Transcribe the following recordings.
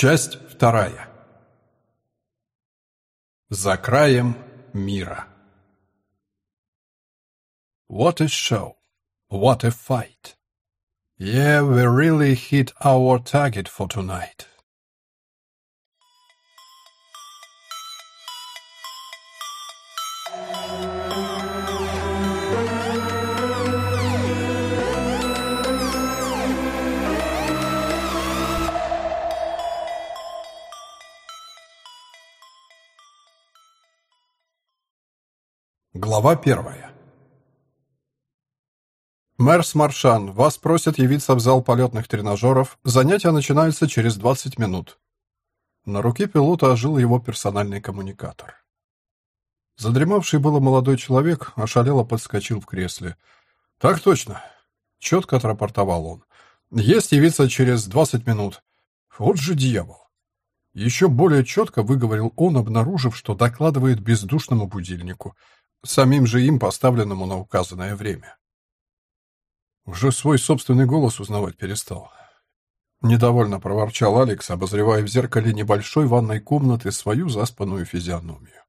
Часть вторая. За краем мира. What a show. What a fight. Yeah, we really hit our target for tonight. Глава первая. Мэрс Маршан, вас просят явиться в зал полетных тренажеров. Занятия начинаются через 20 минут. На руке пилота ожил его персональный коммуникатор. Задремавший было молодой человек ошалело подскочил в кресле. «Так точно!» — четко отрапортовал он. «Есть явиться через 20 минут. Вот же дьявол!» Еще более четко выговорил он, обнаружив, что докладывает бездушному будильнику — самим же им поставленному на указанное время. Уже свой собственный голос узнавать перестал. Недовольно проворчал Алекс, обозревая в зеркале небольшой ванной комнаты свою заспанную физиономию.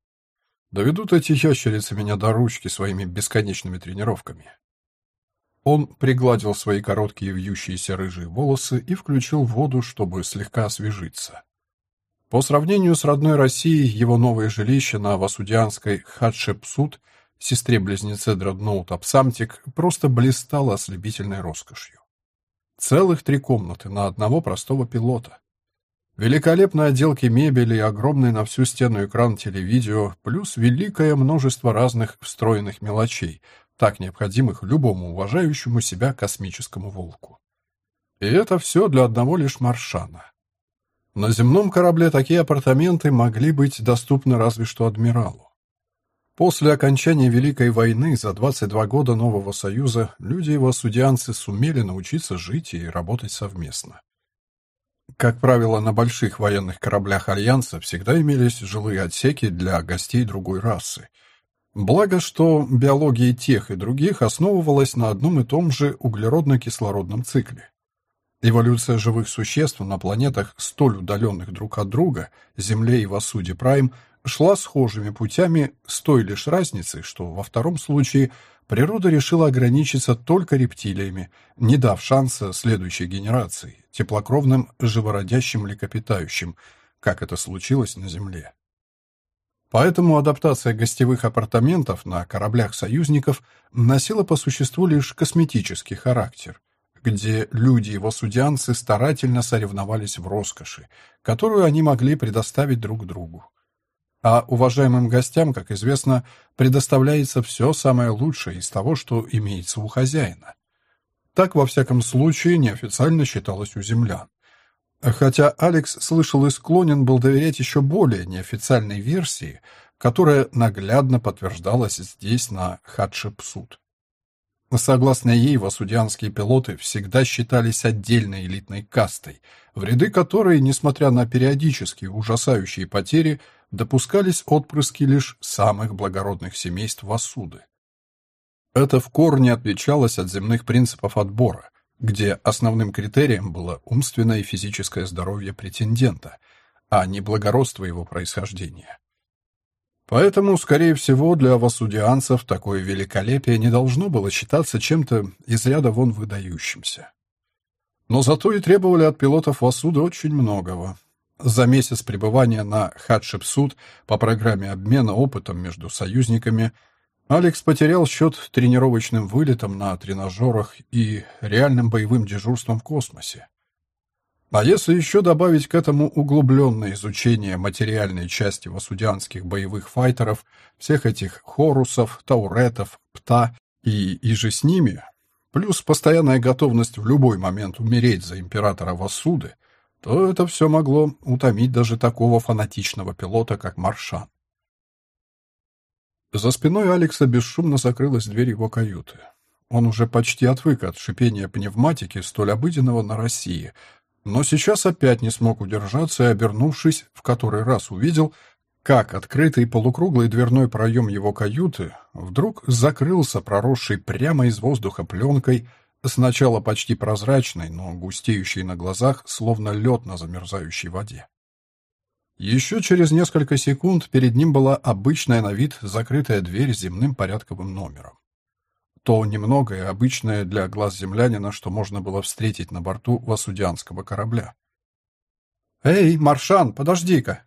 Доведут эти ящерицы меня до ручки своими бесконечными тренировками. Он пригладил свои короткие вьющиеся рыжие волосы и включил воду, чтобы слегка освежиться. По сравнению с родной Россией, его новое жилище на Васудианской Хатшепсут, сестре-близнеце Дредноут Апсамтик, просто блистало ослепительной роскошью. Целых три комнаты на одного простого пилота. Великолепные отделки мебели и огромный на всю стену экран телевидео, плюс великое множество разных встроенных мелочей, так необходимых любому уважающему себя космическому волку. И это все для одного лишь Маршана. На земном корабле такие апартаменты могли быть доступны разве что адмиралу. После окончания Великой войны за 22 года Нового Союза люди его судьянцы сумели научиться жить и работать совместно. Как правило, на больших военных кораблях Альянса всегда имелись жилые отсеки для гостей другой расы. Благо, что биология тех и других основывалась на одном и том же углеродно-кислородном цикле. Эволюция живых существ на планетах, столь удаленных друг от друга, Земле и Васуди Прайм, шла схожими путями с той лишь разницей, что во втором случае природа решила ограничиться только рептилиями, не дав шанса следующей генерации, теплокровным живородящим млекопитающим, как это случилось на Земле. Поэтому адаптация гостевых апартаментов на кораблях союзников носила по существу лишь косметический характер – где люди и восудянцы старательно соревновались в роскоши, которую они могли предоставить друг другу. А уважаемым гостям, как известно, предоставляется все самое лучшее из того, что имеется у хозяина. Так, во всяком случае, неофициально считалось у землян. Хотя Алекс слышал и склонен был доверять еще более неофициальной версии, которая наглядно подтверждалась здесь, на Хатшепсут. Согласно ей, васудианские пилоты всегда считались отдельной элитной кастой, в ряды которой, несмотря на периодические ужасающие потери, допускались отпрыски лишь самых благородных семейств Васуды. Это в корне отличалось от земных принципов отбора, где основным критерием было умственное и физическое здоровье претендента, а не благородство его происхождения. Поэтому, скорее всего, для васудианцев такое великолепие не должно было считаться чем-то из ряда вон выдающимся. Но зато и требовали от пилотов Васуды очень многого. За месяц пребывания на Хатшепсут по программе обмена опытом между союзниками Алекс потерял счет тренировочным вылетам на тренажерах и реальным боевым дежурством в космосе. А если еще добавить к этому углубленное изучение материальной части васудианских боевых файтеров, всех этих хорусов, тауретов, пта и, и же с ними, плюс постоянная готовность в любой момент умереть за императора Васуды, то это все могло утомить даже такого фанатичного пилота, как Маршан. За спиной Алекса бесшумно закрылась дверь его каюты. Он уже почти отвык от шипения пневматики, столь обыденного на России — но сейчас опять не смог удержаться и, обернувшись, в который раз увидел, как открытый полукруглый дверной проем его каюты вдруг закрылся проросшей прямо из воздуха пленкой, сначала почти прозрачной, но густеющей на глазах, словно лед на замерзающей воде. Еще через несколько секунд перед ним была обычная на вид закрытая дверь с земным порядковым номером. То немногое обычное для глаз землянина, что можно было встретить на борту васудианского корабля. «Эй, Маршан, подожди-ка!»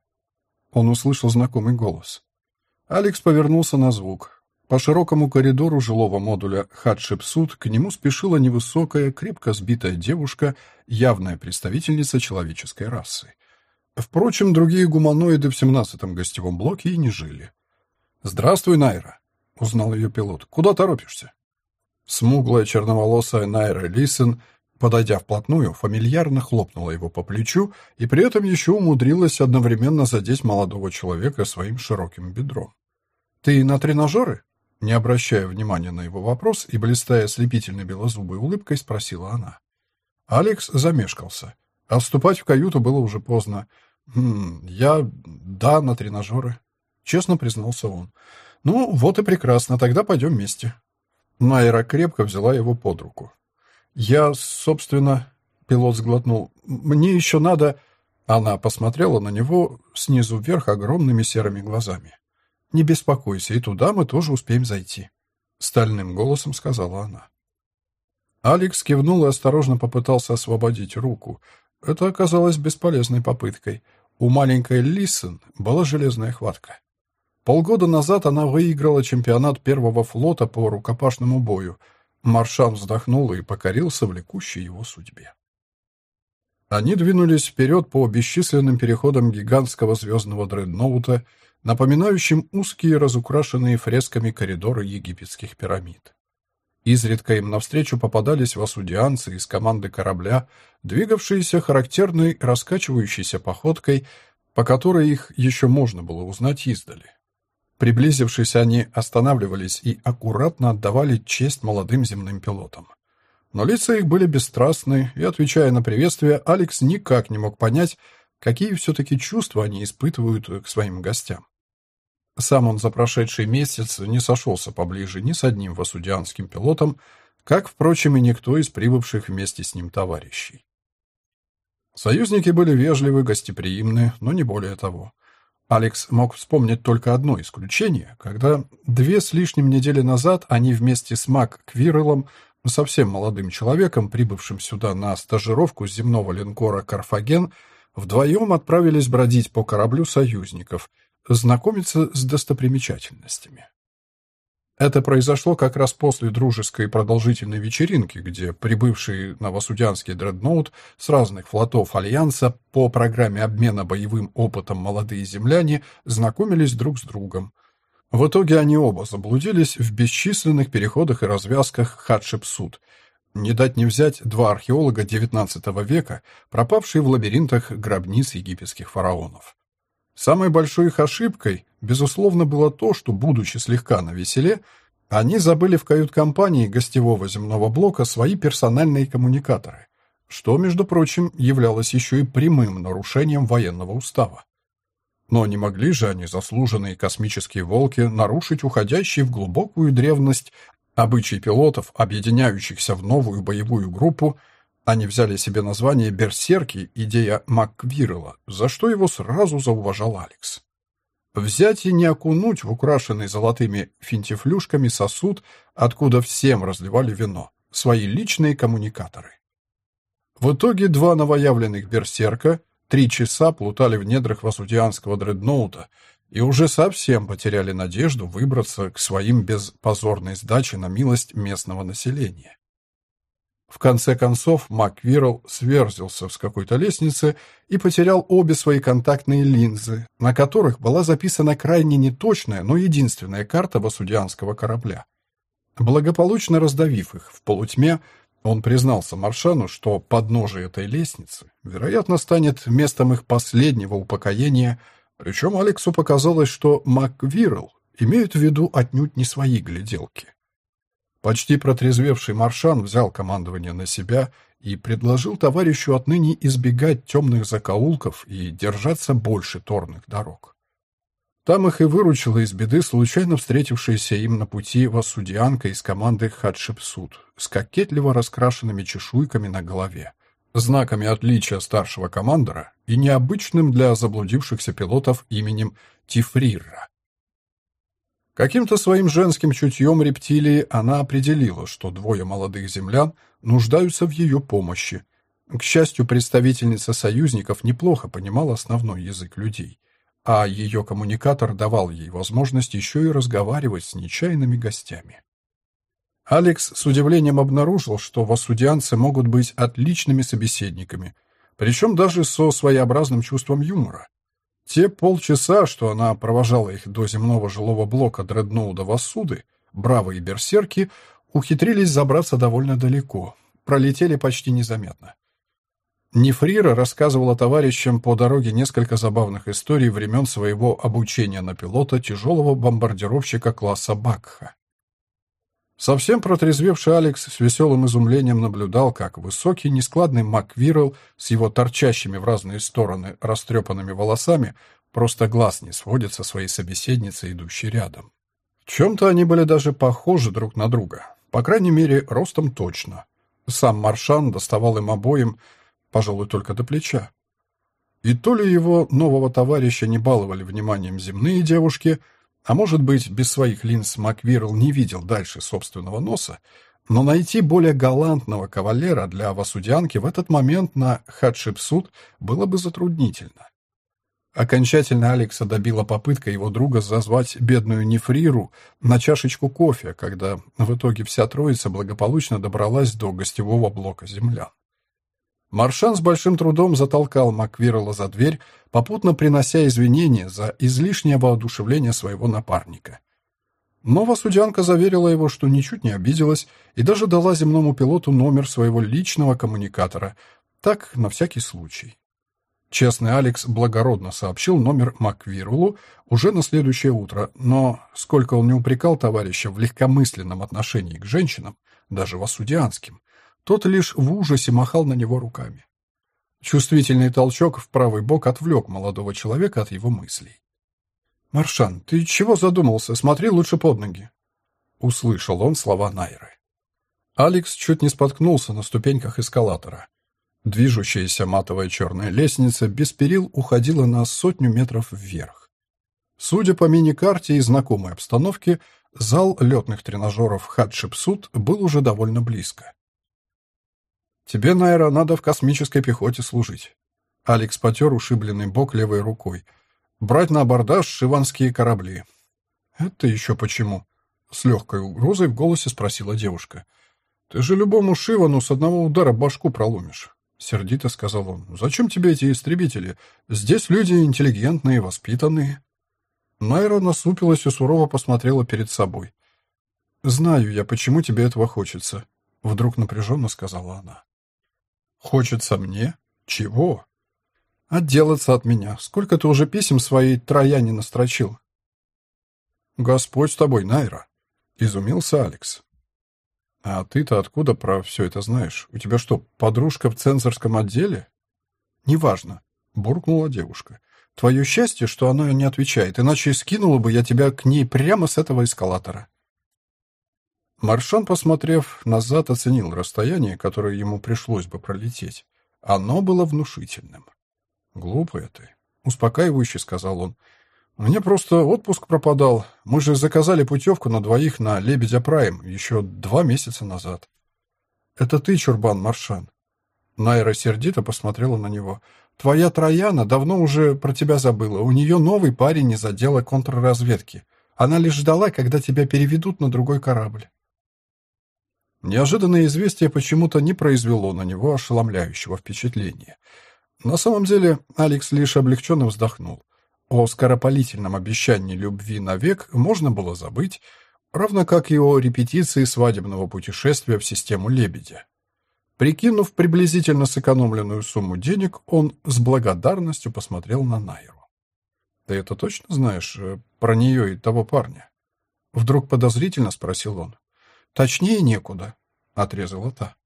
Он услышал знакомый голос. Алекс повернулся на звук. По широкому коридору жилого модуля Хатшепсут к нему спешила невысокая, крепко сбитая девушка, явная представительница человеческой расы. Впрочем, другие гуманоиды в семнадцатом гостевом блоке и не жили. «Здравствуй, Найра!» — узнал ее пилот. «Куда торопишься?» Смуглая черноволосая Найра Лисен подойдя вплотную, фамильярно хлопнула его по плечу и при этом еще умудрилась одновременно задеть молодого человека своим широким бедром. «Ты на тренажеры?» Не обращая внимания на его вопрос и блистая слепительной белозубой улыбкой, спросила она. Алекс замешкался. А вступать в каюту было уже поздно. «Хм, я... да, на тренажеры», — честно признался он. «Ну, вот и прекрасно, тогда пойдем вместе». Найра крепко взяла его под руку. «Я, собственно...» — пилот сглотнул. «Мне еще надо...» Она посмотрела на него снизу вверх огромными серыми глазами. «Не беспокойся, и туда мы тоже успеем зайти», — стальным голосом сказала она. Алекс кивнул и осторожно попытался освободить руку. Это оказалось бесполезной попыткой. У маленькой Лиссен была железная хватка. Полгода назад она выиграла чемпионат первого флота по рукопашному бою — Маршан вздохнул и покорился влекущей его судьбе. Они двинулись вперед по бесчисленным переходам гигантского звездного дредноута, напоминающим узкие разукрашенные фресками коридоры египетских пирамид. Изредка им навстречу попадались васудианцы из команды корабля, двигавшиеся характерной раскачивающейся походкой, по которой их еще можно было узнать издали. Приблизившись, они останавливались и аккуратно отдавали честь молодым земным пилотам. Но лица их были бесстрастны, и, отвечая на приветствие, Алекс никак не мог понять, какие все-таки чувства они испытывают к своим гостям. Сам он за прошедший месяц не сошелся поближе ни с одним васудианским пилотом, как, впрочем, и никто из прибывших вместе с ним товарищей. Союзники были вежливы, гостеприимны, но не более того. Алекс мог вспомнить только одно исключение, когда две с лишним недели назад они вместе с Мак Квирелом, совсем молодым человеком, прибывшим сюда на стажировку с земного линкора «Карфаген», вдвоем отправились бродить по кораблю союзников, знакомиться с достопримечательностями. Это произошло как раз после дружеской продолжительной вечеринки, где прибывший новосудянский дредноут с разных флотов Альянса по программе обмена боевым опытом молодые земляне знакомились друг с другом. В итоге они оба заблудились в бесчисленных переходах и развязках Хатшепсут. Не дать не взять два археолога XIX века, пропавшие в лабиринтах гробниц египетских фараонов. Самой большой их ошибкой, безусловно, было то, что, будучи слегка навеселе, они забыли в кают-компании гостевого земного блока свои персональные коммуникаторы, что, между прочим, являлось еще и прямым нарушением военного устава. Но не могли же они, заслуженные космические волки, нарушить уходящий в глубокую древность обычай пилотов, объединяющихся в новую боевую группу, они взяли себе название «Берсерки», идея Макквирла, за что его сразу зауважал Алекс. Взять и не окунуть в украшенный золотыми финтифлюшками сосуд, откуда всем разливали вино, свои личные коммуникаторы. В итоге два новоявленных берсерка три часа плутали в недрах васудианского дредноута и уже совсем потеряли надежду выбраться к своим без позорной сдачи на милость местного населения. В конце концов, МакВирл сверзился с какой-то лестницы и потерял обе свои контактные линзы, на которых была записана крайне неточная, но единственная карта васудианского корабля. Благополучно раздавив их в полутьме, он признался Маршану, что подножие этой лестницы, вероятно, станет местом их последнего упокоения, причем Алексу показалось, что МакВирл имеет в виду отнюдь не свои гляделки. Почти протрезвевший Маршан взял командование на себя и предложил товарищу отныне избегать темных закоулков и держаться больше торных дорог. Там их и выручила из беды случайно встретившаяся им на пути вассудианка из команды Хатшепсут с кокетливо раскрашенными чешуйками на голове, знаками отличия старшего командора и необычным для заблудившихся пилотов именем Тифрирра. Каким-то своим женским чутьем рептилии она определила, что двое молодых землян нуждаются в ее помощи. К счастью, представительница союзников неплохо понимала основной язык людей — а ее коммуникатор давал ей возможность еще и разговаривать с нечаянными гостями. Алекс с удивлением обнаружил, что вассудианцы могут быть отличными собеседниками, причем даже со своеобразным чувством юмора. Те полчаса, что она провожала их до земного жилого блока дредноуда Вассуды, бравые берсерки ухитрились забраться довольно далеко, пролетели почти незаметно. Нефрира рассказывала товарищам по дороге несколько забавных историй времен своего обучения на пилота тяжелого бомбардировщика класса Бакха. Совсем протрезвевший Алекс с веселым изумлением наблюдал, как высокий, нескладный Маквирл с его торчащими в разные стороны растрепанными волосами просто глаз не сводит со своей собеседницей, идущей рядом. В чем-то они были даже похожи друг на друга, по крайней мере, ростом точно. Сам Маршан доставал им обоим пожалуй, только до плеча. И то ли его нового товарища не баловали вниманием земные девушки, а может быть, без своих линз Маквирл не видел дальше собственного носа, но найти более галантного кавалера для Васудянки в этот момент на Хатшепсут было бы затруднительно. Окончательно Алекса добила попытка его друга зазвать бедную Нефриру на чашечку кофе, когда в итоге вся троица благополучно добралась до гостевого блока землян. Маршан с большим трудом затолкал Маквирла за дверь, попутно принося извинения за излишнее воодушевление своего напарника. Но Васудянка заверила его, что ничуть не обиделась и даже дала земному пилоту номер своего личного коммуникатора, так, на всякий случай. Честный Алекс благородно сообщил номер Маквирлу уже на следующее утро, но сколько он не упрекал товарища в легкомысленном отношении к женщинам, даже васудианским, тот лишь в ужасе махал на него руками. Чувствительный толчок в правый бок отвлек молодого человека от его мыслей. «Маршан, ты чего задумался? Смотри лучше под ноги!» Услышал он слова Найры. Алекс чуть не споткнулся на ступеньках эскалатора. Движущаяся матовая черная лестница без перил уходила на сотню метров вверх. Судя по мини-карте и знакомой обстановке, зал летных тренажеров Хатшепсут был уже довольно близко. Тебе, Найра, надо в космической пехоте служить. Алекс потер ушибленный бок левой рукой. Брать на абордаж шиванские корабли. Это еще почему? С легкой угрозой в голосе спросила девушка. Ты же любому Шивану с одного удара башку проломишь. Сердито сказал он. «Зачем тебе эти истребители? Здесь люди интеллигентные, воспитанные». Найра насупилась и сурово посмотрела перед собой. «Знаю я, почему тебе этого хочется», — вдруг напряженно сказала она. Хочется мне? Чего? Отделаться от меня. Сколько ты уже писем своей трояне настрочил? Господь с тобой, Найра, изумился Алекс. А ты-то откуда про все это знаешь? У тебя что, подружка в цензорском отделе? Неважно, буркнула девушка. Твое счастье, что она не отвечает, иначе скинула бы я тебя к ней прямо с этого эскалатора. Маршан, посмотрев назад, оценил расстояние, которое ему пришлось бы пролететь. Оно было внушительным. «Глупая ты», — успокаивающе сказал он. «Мне просто отпуск пропадал. Мы же заказали путевку на двоих на Лебедя Прайм еще два месяца назад». «Это ты, Чурбан Маршан?» Найра сердито посмотрела на него. «Твоя Трояна давно уже про тебя забыла. У нее новый парень из отдела контрразведки. Она лишь ждала, когда тебя переведут на другой корабль». Неожиданное известие почему-то не произвело на него ошеломляющего впечатления. На самом деле Алекс лишь облегченно вздохнул. О скоропалительном обещании любви навек можно было забыть, равно как и о репетиции свадебного путешествия в систему «Лебедя». Прикинув приблизительно сэкономленную сумму денег, он с благодарностью посмотрел на Найру. «Ты это точно знаешь э, про нее и того парня?» Вдруг подозрительно спросил он. Точнее некуда, отрезала та.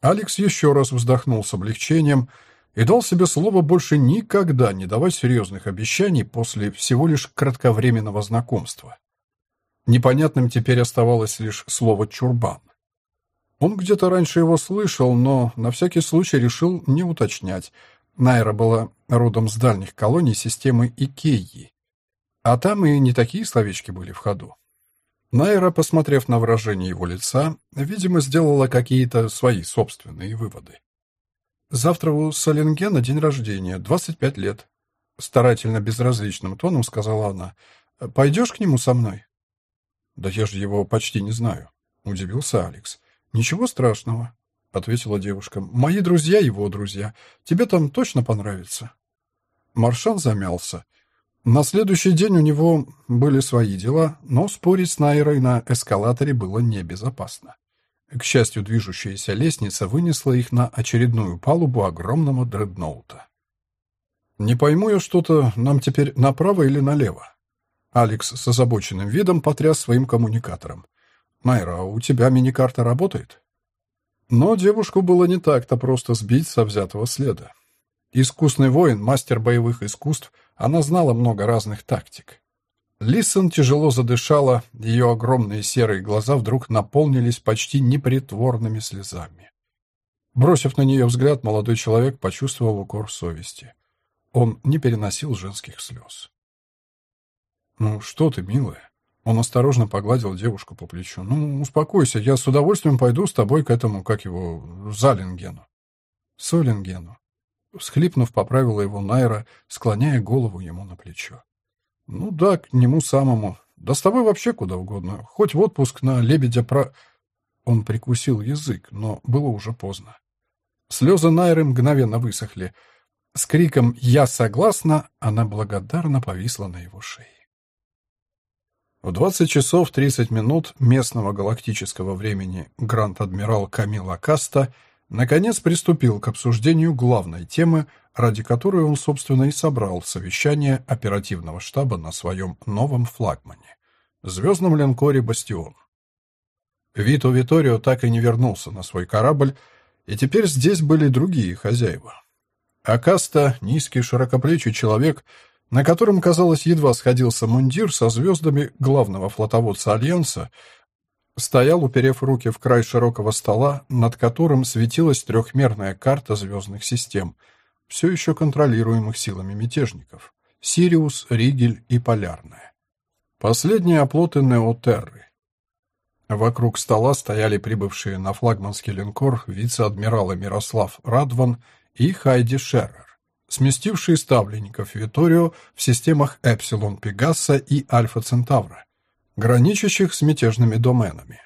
Алекс еще раз вздохнул с облегчением и дал себе слово больше никогда не давать серьезных обещаний после всего лишь кратковременного знакомства. Непонятным теперь оставалось лишь слово «чурбан». Он где-то раньше его слышал, но на всякий случай решил не уточнять. Найра была родом с дальних колоний системы Икеи, а там и не такие словечки были в ходу. Найра, посмотрев на выражение его лица, видимо, сделала какие-то свои собственные выводы. «Завтра у Саленгена день рождения, 25 лет», — старательно безразличным тоном сказала она. «Пойдешь к нему со мной?» «Да я же его почти не знаю», — удивился Алекс. «Ничего страшного», — ответила девушка. «Мои друзья его друзья. Тебе там точно понравится». Маршан замялся. На следующий день у него были свои дела, но спорить с Найрой на эскалаторе было небезопасно. К счастью, движущаяся лестница вынесла их на очередную палубу огромного дредноута. «Не пойму я что-то, нам теперь направо или налево?» Алекс с озабоченным видом потряс своим коммуникатором. «Найра, у тебя мини-карта работает?» Но девушку было не так-то просто сбить со взятого следа. Искусный воин, мастер боевых искусств, она знала много разных тактик. Лисон тяжело задышала, ее огромные серые глаза вдруг наполнились почти непритворными слезами. Бросив на нее взгляд, молодой человек почувствовал укор совести. Он не переносил женских слез. «Ну что ты, милая?» Он осторожно погладил девушку по плечу. «Ну, успокойся, я с удовольствием пойду с тобой к этому, как его, Залингену». «Солингену». Всхлипнув, поправила его Найра, склоняя голову ему на плечо. Ну да, к нему самому. Да с тобой вообще куда угодно. Хоть в отпуск на лебедя про... Он прикусил язык, но было уже поздно. Слезы Найры мгновенно высохли. С криком «Я согласна!» она благодарно повисла на его шее. В 20 часов 30 минут местного галактического времени Гранд-адмирал Камил Акаста наконец приступил к обсуждению главной темы ради которой он, собственно, и собрал совещание оперативного штаба на своем новом флагмане — звездном линкоре «Бастион». Вито Виторио так и не вернулся на свой корабль, и теперь здесь были другие хозяева. Акаста — низкий широкоплечий человек, на котором, казалось, едва сходился мундир со звездами главного флотоводца Альянса, стоял, уперев руки в край широкого стола, над которым светилась трехмерная карта звездных систем — все еще контролируемых силами мятежников. Сириус, Ригель и Полярная. Последние оплоты Неотерры. Вокруг стола стояли прибывшие на флагманский линкор вице-адмиралы Мирослав Радван и Хайди Шеррер, сместившие ставленников Виторио в системах Эпсилон Пегаса и Альфа Центавра, граничащих с мятежными доменами.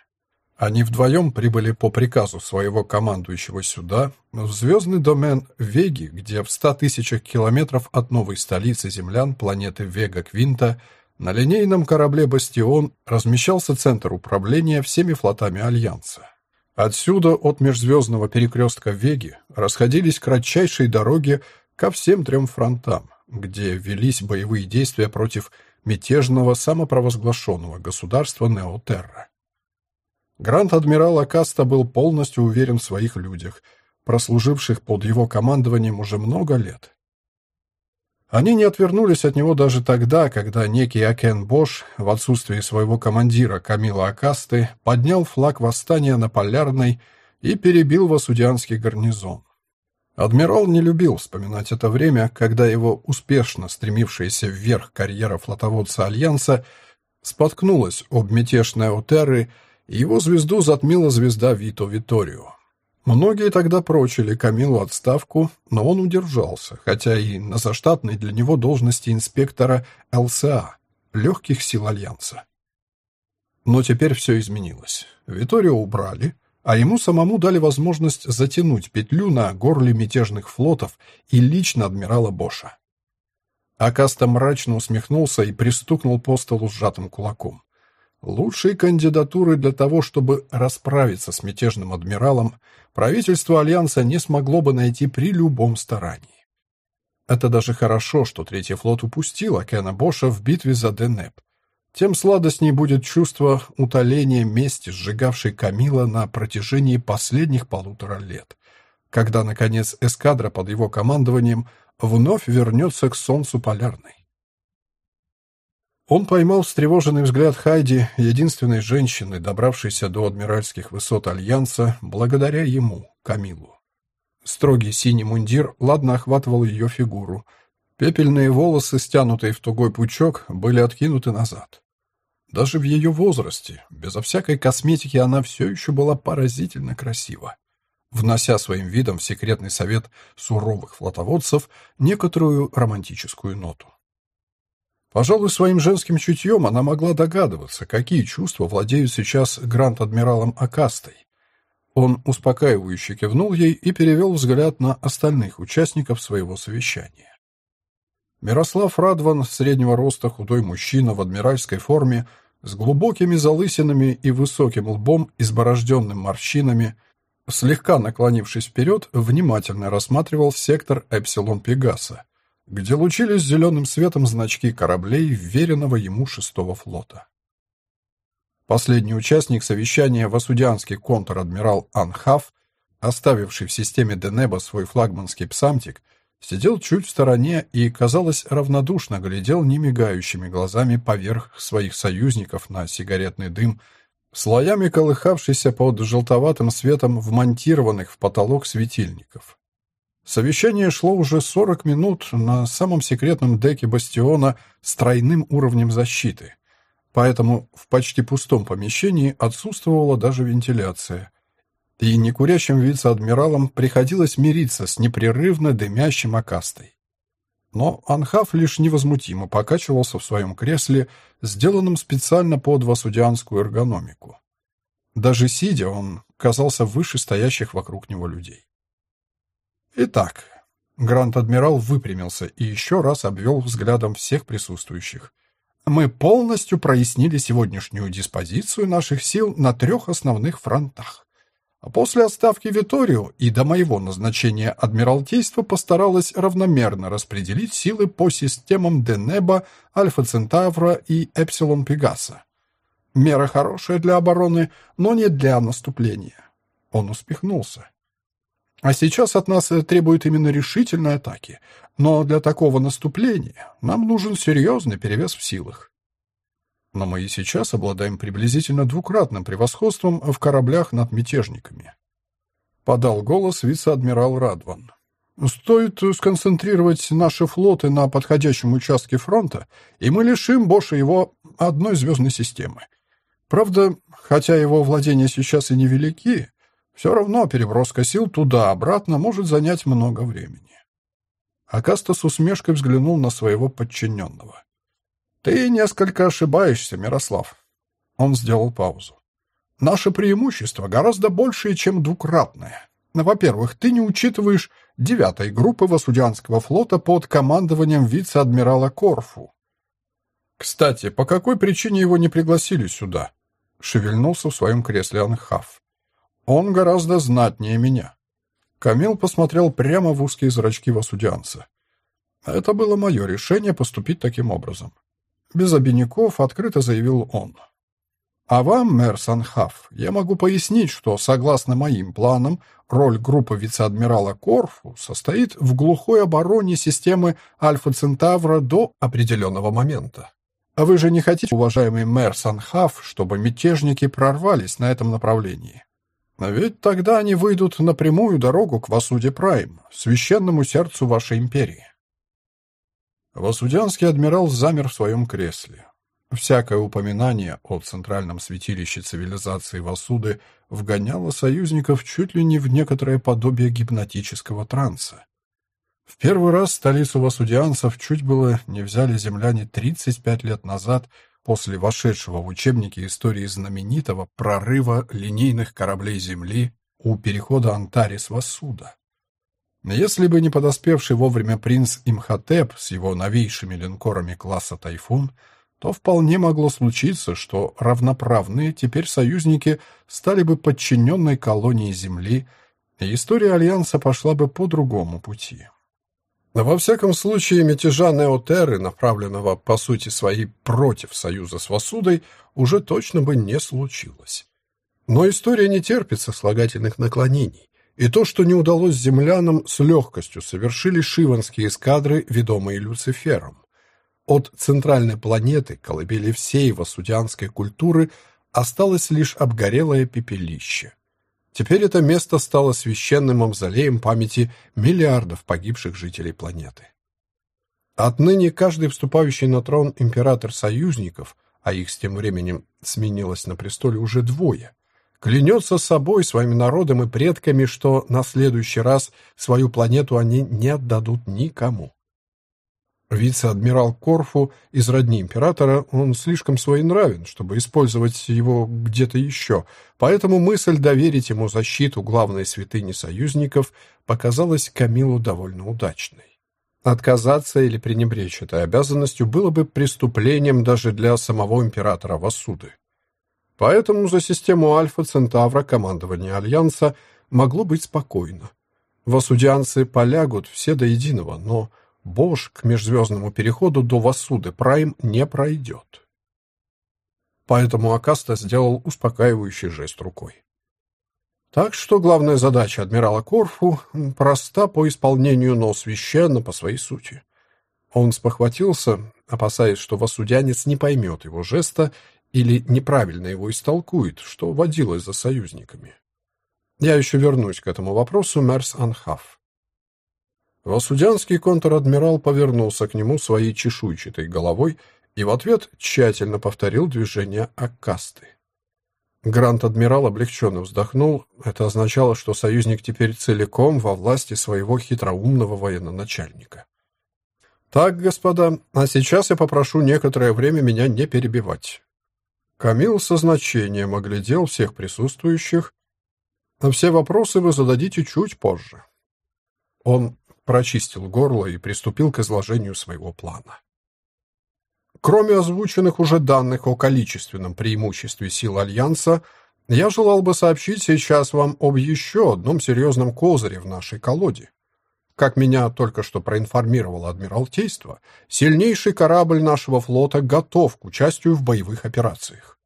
Они вдвоем прибыли по приказу своего командующего сюда, в звездный домен Веги, где в ста тысячах километров от новой столицы землян планеты Вега-Квинта на линейном корабле «Бастион» размещался центр управления всеми флотами Альянса. Отсюда, от межзвездного перекрестка Веги, расходились кратчайшие дороги ко всем трем фронтам, где велись боевые действия против мятежного самопровозглашенного государства Неотерра. Гранд-адмирал Акаста был полностью уверен в своих людях, прослуживших под его командованием уже много лет. Они не отвернулись от него даже тогда, когда некий Акен Бош, в отсутствии своего командира Камила Акасты, поднял флаг восстания на Полярной и перебил Васудианский гарнизон. Адмирал не любил вспоминать это время, когда его успешно стремившаяся вверх карьера флотоводца Альянса споткнулась об мятежной Отерры его звезду затмила звезда Вито Виторио. Многие тогда прочили Камилу отставку, но он удержался, хотя и на заштатной для него должности инспектора ЛСА, легких сил Альянса. Но теперь все изменилось. Виторио убрали, а ему самому дали возможность затянуть петлю на горле мятежных флотов и лично адмирала Боша. Акаста мрачно усмехнулся и пристукнул по столу сжатым кулаком. Лучшей кандидатуры для того, чтобы расправиться с мятежным адмиралом, правительство Альянса не смогло бы найти при любом старании. Это даже хорошо, что Третий флот упустил Акена Боша в битве за Денеп. Тем сладостней будет чувство утоления мести, сжигавшей Камила на протяжении последних полутора лет. когда, наконец, эскадра под его командованием вновь вернется к Солнцу Полярной. Он поймал встревоженный взгляд Хайди, единственной женщины, добравшейся до адмиральских высот Альянса, благодаря ему, Камилу. Строгий синий мундир ладно охватывал ее фигуру. Пепельные волосы, стянутые в тугой пучок, были откинуты назад. Даже в ее возрасте, безо всякой косметики, она все еще была поразительно красива, внося своим видом в секретный совет суровых флотоводцев некоторую романтическую ноту. Пожалуй, своим женским чутьем она могла догадываться, какие чувства владеют сейчас гранд-адмиралом Акастой. Он успокаивающе кивнул ей и перевел взгляд на остальных участников своего совещания. Мирослав Радван, среднего роста худой мужчина в адмиральской форме, с глубокими залысинами и высоким лбом, изборожденным морщинами, слегка наклонившись вперед, внимательно рассматривал сектор Эпсилон Пегаса, где лучились зеленым светом значки кораблей веренного ему шестого флота. Последний участник совещания васудианский контр-адмирал Анхав, оставивший в системе Денеба свой флагманский псамтик, сидел чуть в стороне и, казалось, равнодушно глядел немигающими глазами поверх своих союзников на сигаретный дым, слоями колыхавшийся под желтоватым светом вмонтированных в потолок светильников. Совещание шло уже 40 минут на самом секретном деке бастиона с тройным уровнем защиты. Поэтому в почти пустом помещении отсутствовала даже вентиляция. И некурящим вице-адмиралам приходилось мириться с непрерывно дымящим окастой. Но Анхав лишь невозмутимо покачивался в своем кресле, сделанном специально под васудианскую эргономику. Даже сидя, он казался выше стоящих вокруг него людей. Итак, Гранд-адмирал выпрямился и еще раз обвел взглядом всех присутствующих. Мы полностью прояснили сегодняшнюю диспозицию наших сил на трех основных фронтах. А после отставки Виторио и до моего назначения Адмиралтейство постаралось равномерно распределить силы по системам Денеба, Альфа Центавра и Эпсилон Пегаса. Мера хорошая для обороны, но не для наступления. Он успехнулся. А сейчас от нас требуют именно решительной атаки. Но для такого наступления нам нужен серьезный перевес в силах. Но мы и сейчас обладаем приблизительно двукратным превосходством в кораблях над мятежниками. Подал голос вице-адмирал Радван. Стоит сконцентрировать наши флоты на подходящем участке фронта, и мы лишим Боша его одной звездной системы. Правда, хотя его владения сейчас и невелики, все равно переброска сил туда-обратно может занять много времени. Акаста с усмешкой взглянул на своего подчиненного. «Ты несколько ошибаешься, Мирослав». Он сделал паузу. «Наше преимущество гораздо большее, чем двукратное. Во-первых, ты не учитываешь девятой группы Васудианского флота под командованием вице-адмирала Корфу. Кстати, по какой причине его не пригласили сюда?» Шевельнулся в своем кресле Анхав. Он гораздо знатнее меня. Камил посмотрел прямо в узкие зрачки васудианца. Это было мое решение поступить таким образом. Без обиняков открыто заявил он. А вам, мэр Санхав, я могу пояснить, что, согласно моим планам, роль группы вице-адмирала Корфу состоит в глухой обороне системы Альфа-Центавра до определенного момента. А вы же не хотите, уважаемый мэр Санхав, чтобы мятежники прорвались на этом направлении? А ведь тогда они выйдут на прямую дорогу к Васуде Прайм, священному сердцу вашей империи. Васудянский адмирал замер в своем кресле. Всякое упоминание о центральном святилище цивилизации Васуды вгоняло союзников чуть ли не в некоторое подобие гипнотического транса. В первый раз столицу васудианцев чуть было не взяли земляне 35 лет назад после вошедшего в учебники истории знаменитого прорыва линейных кораблей Земли у перехода Антарис-Вассуда. Если бы не подоспевший вовремя принц Имхотеп с его новейшими линкорами класса «Тайфун», то вполне могло случиться, что равноправные теперь союзники стали бы подчиненной колонией Земли, и история Альянса пошла бы по другому пути. Во всяком случае, мятежа Неотерры, направленного по сути своей против союза с Васудой, уже точно бы не случилось. Но история не терпит сослагательных наклонений, и то, что не удалось землянам, с легкостью совершили шиванские эскадры, ведомые Люцифером. От центральной планеты, колыбели всей васудианской культуры, осталось лишь обгорелое пепелище. Теперь это место стало священным мавзолеем памяти миллиардов погибших жителей планеты. Отныне каждый вступающий на трон император союзников, а их с тем временем сменилось на престоле уже двое, клянется собой, своим народом и предками, что на следующий раз свою планету они не отдадут никому. Вице-адмирал Корфу из родни императора, он слишком своенравен, чтобы использовать его где-то еще, поэтому мысль доверить ему защиту главной святыни союзников показалась Камилу довольно удачной. Отказаться или пренебречь этой обязанностью было бы преступлением даже для самого императора Васуды. Поэтому за систему Альфа Центавра командование Альянса могло быть спокойно. Васудианцы полягут все до единого, но Бош к межзвездному переходу до Васуды Прайм не пройдет. Поэтому Акаста сделал успокаивающий жест рукой. Так что главная задача адмирала Корфу проста по исполнению, но священна по своей сути. Он спохватился, опасаясь, что васудянец не поймет его жеста или неправильно его истолкует, что водилось за союзниками. Я еще вернусь к этому вопросу, Мерс Анхаф. Васудянский контр-адмирал повернулся к нему своей чешуйчатой головой и в ответ тщательно повторил движение Аккасты. Грант-адмирал облегченно вздохнул. Это означало, что союзник теперь целиком во власти своего хитроумного военачальника. «Так, господа, а сейчас я попрошу некоторое время меня не перебивать». Камил со значением оглядел всех присутствующих. Все вопросы вы зададите чуть позже. Он прочистил горло и приступил к изложению своего плана. Кроме озвученных уже данных о количественном преимуществе сил Альянса, я желал бы сообщить сейчас вам об еще одном серьезном козыре в нашей колоде. Как меня только что проинформировало Адмиралтейство, сильнейший корабль нашего флота готов к участию в боевых операциях.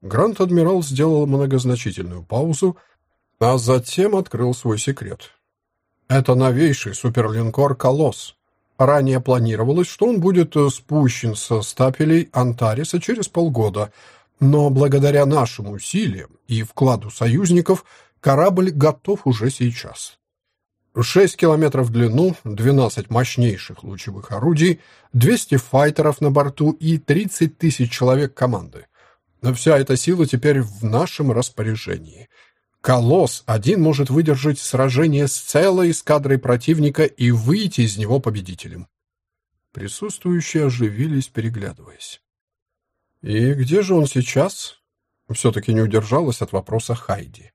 Грант-адмирал сделал многозначительную паузу, а затем открыл свой секрет. Это новейший суперлинкор «Колосс», Ранее планировалось, что он будет э, спущен со стапелей Антариса через полгода, но благодаря нашим усилиям и вкладу союзников корабль готов уже сейчас. 6 километров в длину, 12 мощнейших лучевых орудий, 200 файтеров на борту и 30 тысяч человек команды. Вся эта сила теперь в нашем распоряжении – Колосс один может выдержать сражение с целой эскадрой противника и выйти из него победителем. Присутствующие оживились, переглядываясь. «И где же он сейчас?» Все-таки не удержалась от вопроса Хайди.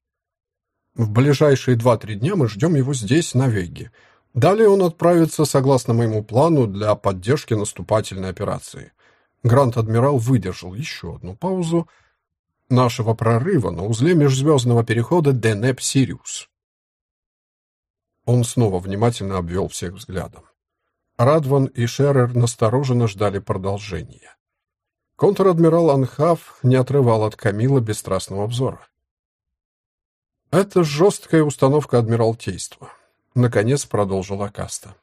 «В ближайшие два-три дня мы ждем его здесь, на Веге. Далее он отправится, согласно моему плану, для поддержки наступательной операции». Грант-адмирал выдержал еще одну паузу, нашего прорыва на узле межзвездного перехода Денеп-Сириус. Он снова внимательно обвел всех взглядом. Радван и Шерер настороженно ждали продолжения. Контр-адмирал Анхав не отрывал от Камила бесстрастного взора. «Это жесткая установка Адмиралтейства», — наконец продолжила Каста.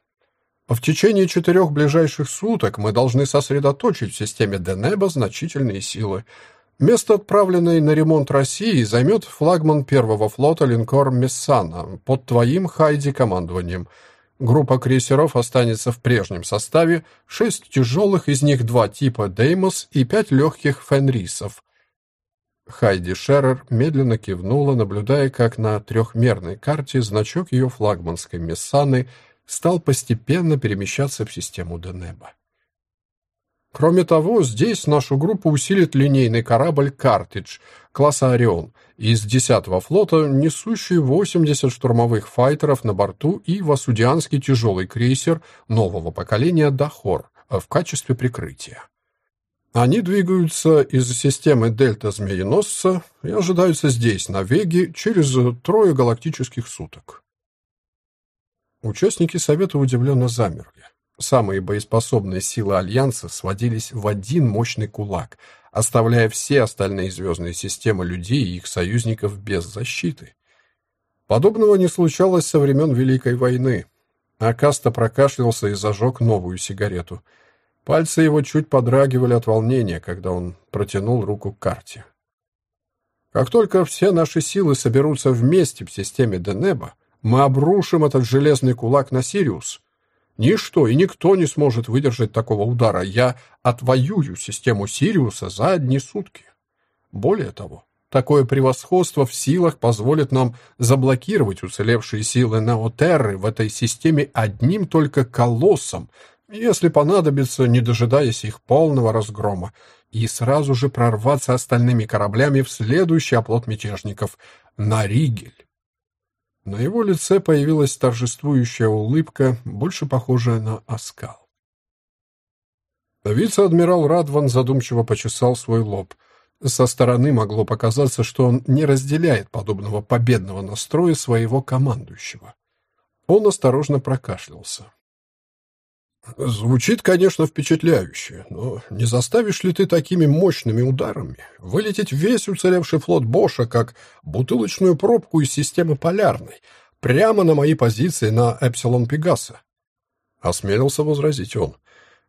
«В течение четырех ближайших суток мы должны сосредоточить в системе Денеба значительные силы, Место, отправленной на ремонт России, займет флагман первого флота линкор «Мессана» под твоим, Хайди, командованием. Группа крейсеров останется в прежнем составе, шесть тяжелых, из них два типа «Деймос» и пять легких «Фенрисов». Хайди Шеррер медленно кивнула, наблюдая, как на трехмерной карте значок ее флагманской «Мессаны» стал постепенно перемещаться в систему Денеба. Кроме того, здесь нашу группу усилит линейный корабль «Картидж» класса «Орион» из 10-го флота, несущий 80 штурмовых файтеров на борту и васудианский тяжелый крейсер нового поколения «Дахор» в качестве прикрытия. Они двигаются из системы Дельта-Змееносца и ожидаются здесь, на Веге, через трое галактических суток. Участники Совета удивленно замерли. Самые боеспособные силы Альянса сводились в один мощный кулак, оставляя все остальные звездные системы людей и их союзников без защиты. Подобного не случалось со времен Великой войны. Акаста прокашлялся и зажег новую сигарету. Пальцы его чуть подрагивали от волнения, когда он протянул руку к карте. Как только все наши силы соберутся вместе в системе Денеба, мы обрушим этот железный кулак на Сириус. Ничто и никто не сможет выдержать такого удара. Я отвоюю систему Сириуса за одни сутки. Более того, такое превосходство в силах позволит нам заблокировать уцелевшие силы Неотерры в этой системе одним только колоссом, если понадобится, не дожидаясь их полного разгрома, и сразу же прорваться остальными кораблями в следующий оплот мятежников на Ригель. На его лице появилась торжествующая улыбка, больше похожая на оскал. Вице-адмирал Радван задумчиво почесал свой лоб — со стороны могло показаться, что он не разделяет подобного победного настроя своего командующего. Он осторожно прокашлялся. Звучит, конечно, впечатляюще, но не заставишь ли ты такими мощными ударами вылететь весь уцелевший флот Боша, как бутылочную пробку из системы Полярной, прямо на мои позиции на Эпсилон Пегаса? Осмелился возразить он.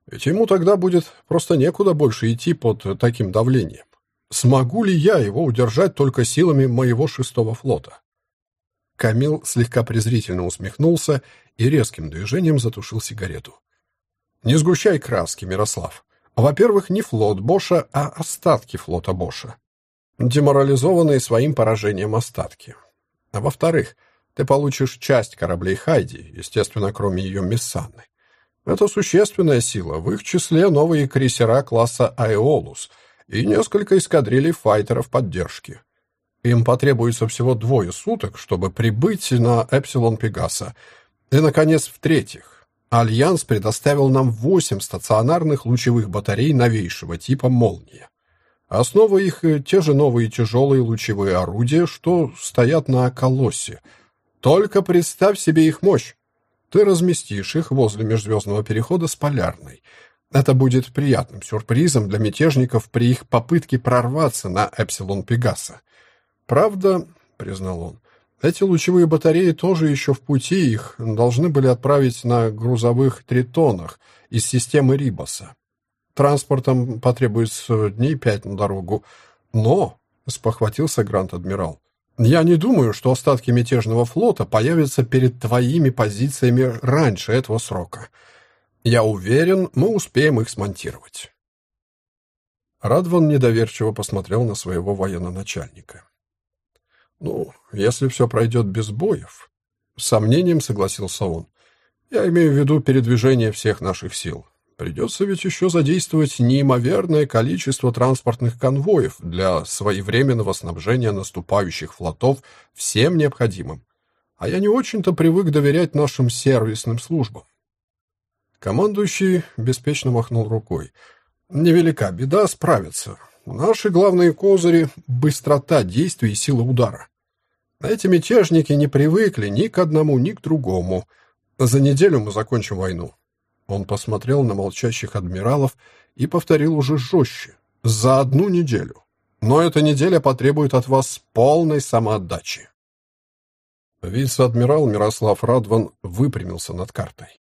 Ведь ему тогда будет просто некуда больше идти под таким давлением. Смогу ли я его удержать только силами моего шестого флота? Камил слегка презрительно усмехнулся и резким движением затушил сигарету. Не сгущай краски, Мирослав. Во-первых, не флот Боша, а остатки флота Боша. Деморализованные своим поражением остатки. А во-вторых, ты получишь часть кораблей Хайди, естественно, кроме ее Мессаны. Это существенная сила, в их числе новые крейсера класса Айолус — и несколько эскадрилей файтеров поддержки. Им потребуется всего двое суток, чтобы прибыть на Эпсилон Пегаса. И, наконец, в-третьих, Альянс предоставил нам восемь стационарных лучевых батарей новейшего типа «Молния». Основа их — те же новые тяжелые лучевые орудия, что стоят на колоссе. Только представь себе их мощь. Ты разместишь их возле межзвездного перехода с Полярной — это будет приятным сюрпризом для мятежников при их попытке прорваться на Эпсилон Пегаса. Правда, признал он, эти лучевые батареи тоже еще в пути, их должны были отправить на грузовых тритонах из системы Рибоса. Транспортом потребуется дней пять на дорогу. Но, спохватился Грант-адмирал, я не думаю, что остатки мятежного флота появятся перед твоими позициями раньше этого срока. Я уверен, мы успеем их смонтировать. Радван недоверчиво посмотрел на своего военно-начальника. Ну, если все пройдет без боев, с сомнением согласился он. Я имею в виду передвижение всех наших сил. Придется ведь еще задействовать неимоверное количество транспортных конвоев для своевременного снабжения наступающих флотов всем необходимым. А я не очень-то привык доверять нашим сервисным службам. Командующий беспечно махнул рукой. «Невелика беда, справится. Наши главные козыри — быстрота действий и сила удара. Эти мятежники не привыкли ни к одному, ни к другому. За неделю мы закончим войну». Он посмотрел на молчащих адмиралов и повторил уже жестче. «За одну неделю. Но эта неделя потребует от вас полной самоотдачи». Вице-адмирал Мирослав Радван выпрямился над картой.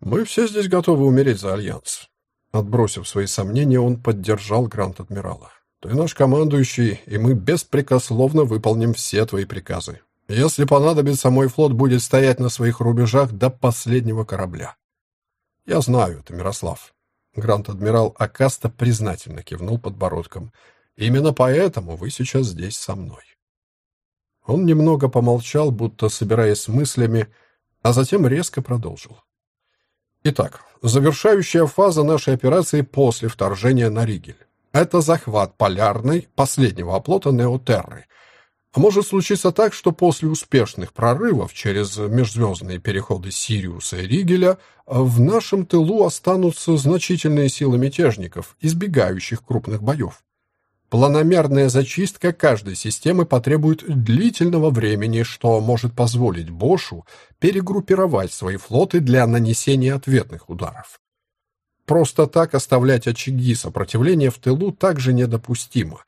Мы все здесь готовы умереть за Альянс. Отбросив свои сомнения, он поддержал грант-адмирала. Ты наш командующий, и мы беспрекословно выполним все твои приказы. Если понадобится, мой флот будет стоять на своих рубежах до последнего корабля. Я знаю это, Мирослав. Грант-адмирал Акаста признательно кивнул подбородком. Именно поэтому вы сейчас здесь со мной. Он немного помолчал, будто собираясь с мыслями, а затем резко продолжил. Итак, завершающая фаза нашей операции после вторжения на Ригель. Это захват полярной, последнего оплота Неотерры. А может случиться так, что после успешных прорывов через межзвездные переходы Сириуса и Ригеля в нашем тылу останутся значительные силы мятежников, избегающих крупных боев. Планомерная зачистка каждой системы потребует длительного времени, что может позволить Бошу перегруппировать свои флоты для нанесения ответных ударов. Просто так оставлять очаги сопротивления в тылу также недопустимо.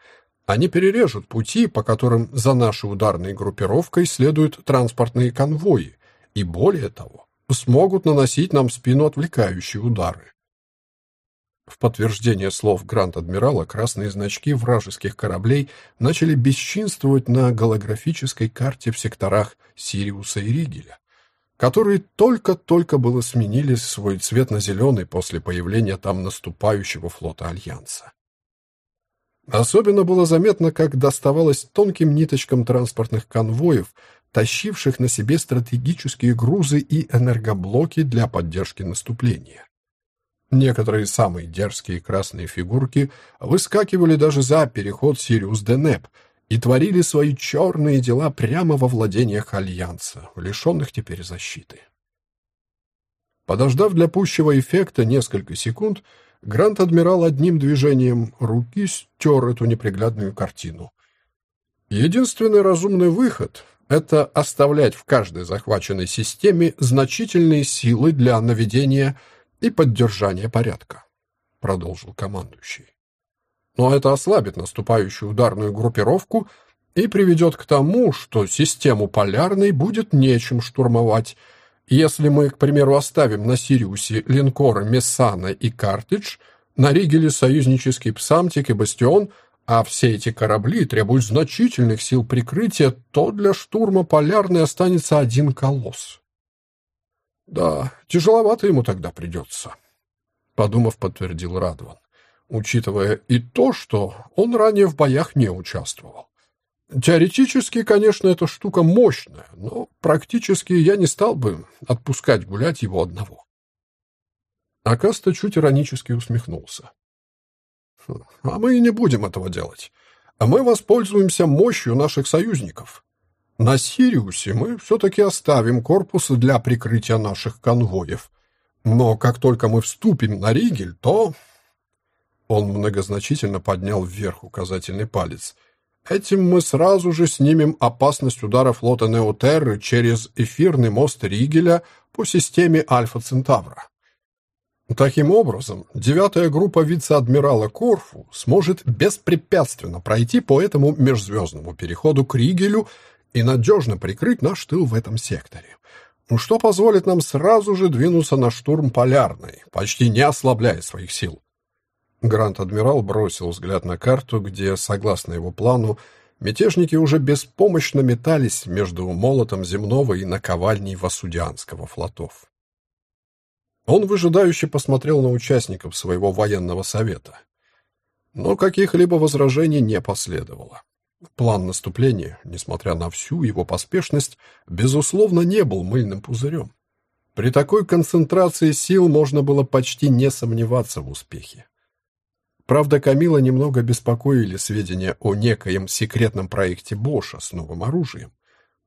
Они перережут пути, по которым за нашей ударной группировкой следуют транспортные конвои, и более того, смогут наносить нам в спину отвлекающие удары. В подтверждение слов Гранд-адмирала красные значки вражеских кораблей начали бесчинствовать на голографической карте в секторах Сириуса и Ригеля, которые только-только было сменили свой цвет на зеленый после появления там наступающего флота Альянса. Особенно было заметно, как доставалось тонким ниточкам транспортных конвоев, тащивших на себе стратегические грузы и энергоблоки для поддержки наступления. Некоторые самые дерзкие красные фигурки выскакивали даже за переход Сириус-Денеп и творили свои черные дела прямо во владениях Альянса, лишенных теперь защиты. Подождав для пущего эффекта несколько секунд, Гранд-адмирал одним движением руки стер эту неприглядную картину. Единственный разумный выход — это оставлять в каждой захваченной системе значительные силы для наведения и поддержания порядка, продолжил командующий. Но это ослабит наступающую ударную группировку и приведет к тому, что систему полярной будет нечем штурмовать, если мы, к примеру, оставим на Сириусе линкоры Мессана и Картридж, на Ригеле союзнический Псамтик и Бастион, а все эти корабли требуют значительных сил прикрытия, то для штурма полярной останется один колосс. Да, тяжеловато ему тогда придется, подумав, подтвердил Радван, учитывая и то, что он ранее в боях не участвовал. Теоретически, конечно, эта штука мощная, но практически я не стал бы отпускать гулять его одного. Акаста чуть иронически усмехнулся. «А мы и не будем этого делать. А мы воспользуемся мощью наших союзников. На Сириусе мы все-таки оставим корпус для прикрытия наших конвоев. Но как только мы вступим на Ригель, то...» Он многозначительно поднял вверх указательный палец – Этим мы сразу же снимем опасность удара флота Неотерры через эфирный мост Ригеля по системе Альфа-Центавра. Таким образом, девятая группа вице-адмирала Корфу сможет беспрепятственно пройти по этому межзвездному переходу к Ригелю и надежно прикрыть наш тыл в этом секторе, что позволит нам сразу же двинуться на штурм Полярной, почти не ослабляя своих сил. Гранд-адмирал бросил взгляд на карту, где, согласно его плану, мятежники уже беспомощно метались между молотом земного и наковальней Васудианского флотов. Он выжидающе посмотрел на участников своего военного совета. Но каких-либо возражений не последовало. План наступления, несмотря на всю его поспешность, безусловно, не был мыльным пузырем. При такой концентрации сил можно было почти не сомневаться в успехе. Правда, Камила немного беспокоили сведения о некоем секретном проекте Боша с новым оружием.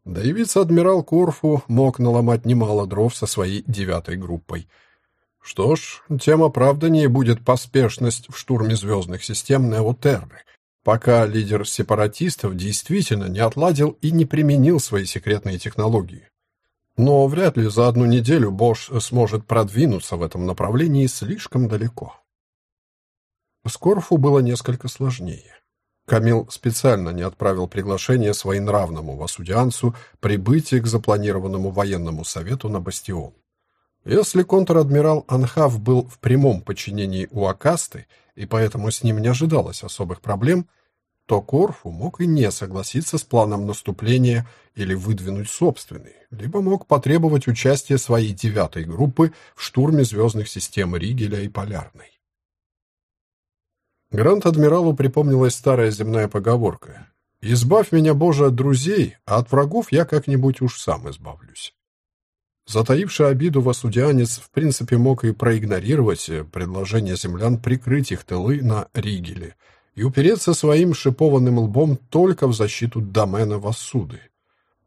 Да и вице-адмирал Корфу мог наломать немало дров со своей девятой группой. Что ж, тем оправданнее будет поспешность в штурме звездных систем Неотерры, пока лидер сепаратистов действительно не отладил и не применил свои секретные технологии. Но вряд ли за одну неделю Бош сможет продвинуться в этом направлении слишком далеко. С Корфу было несколько сложнее. Камил специально не отправил приглашение своенравному васудианцу прибытия к запланированному военному совету на бастион. Если контр-адмирал Анхав был в прямом подчинении у Акасты, и поэтому с ним не ожидалось особых проблем, то Корфу мог и не согласиться с планом наступления или выдвинуть собственный, либо мог потребовать участия своей девятой группы в штурме звездных систем Ригеля и Полярной. Гранд-адмиралу припомнилась старая земная поговорка «Избавь меня, Боже, от друзей, а от врагов я как-нибудь уж сам избавлюсь». Затаивший обиду васудианец в принципе мог и проигнорировать предложение землян прикрыть их тылы на Ригеле и упереться своим шипованным лбом только в защиту домена Вассуды.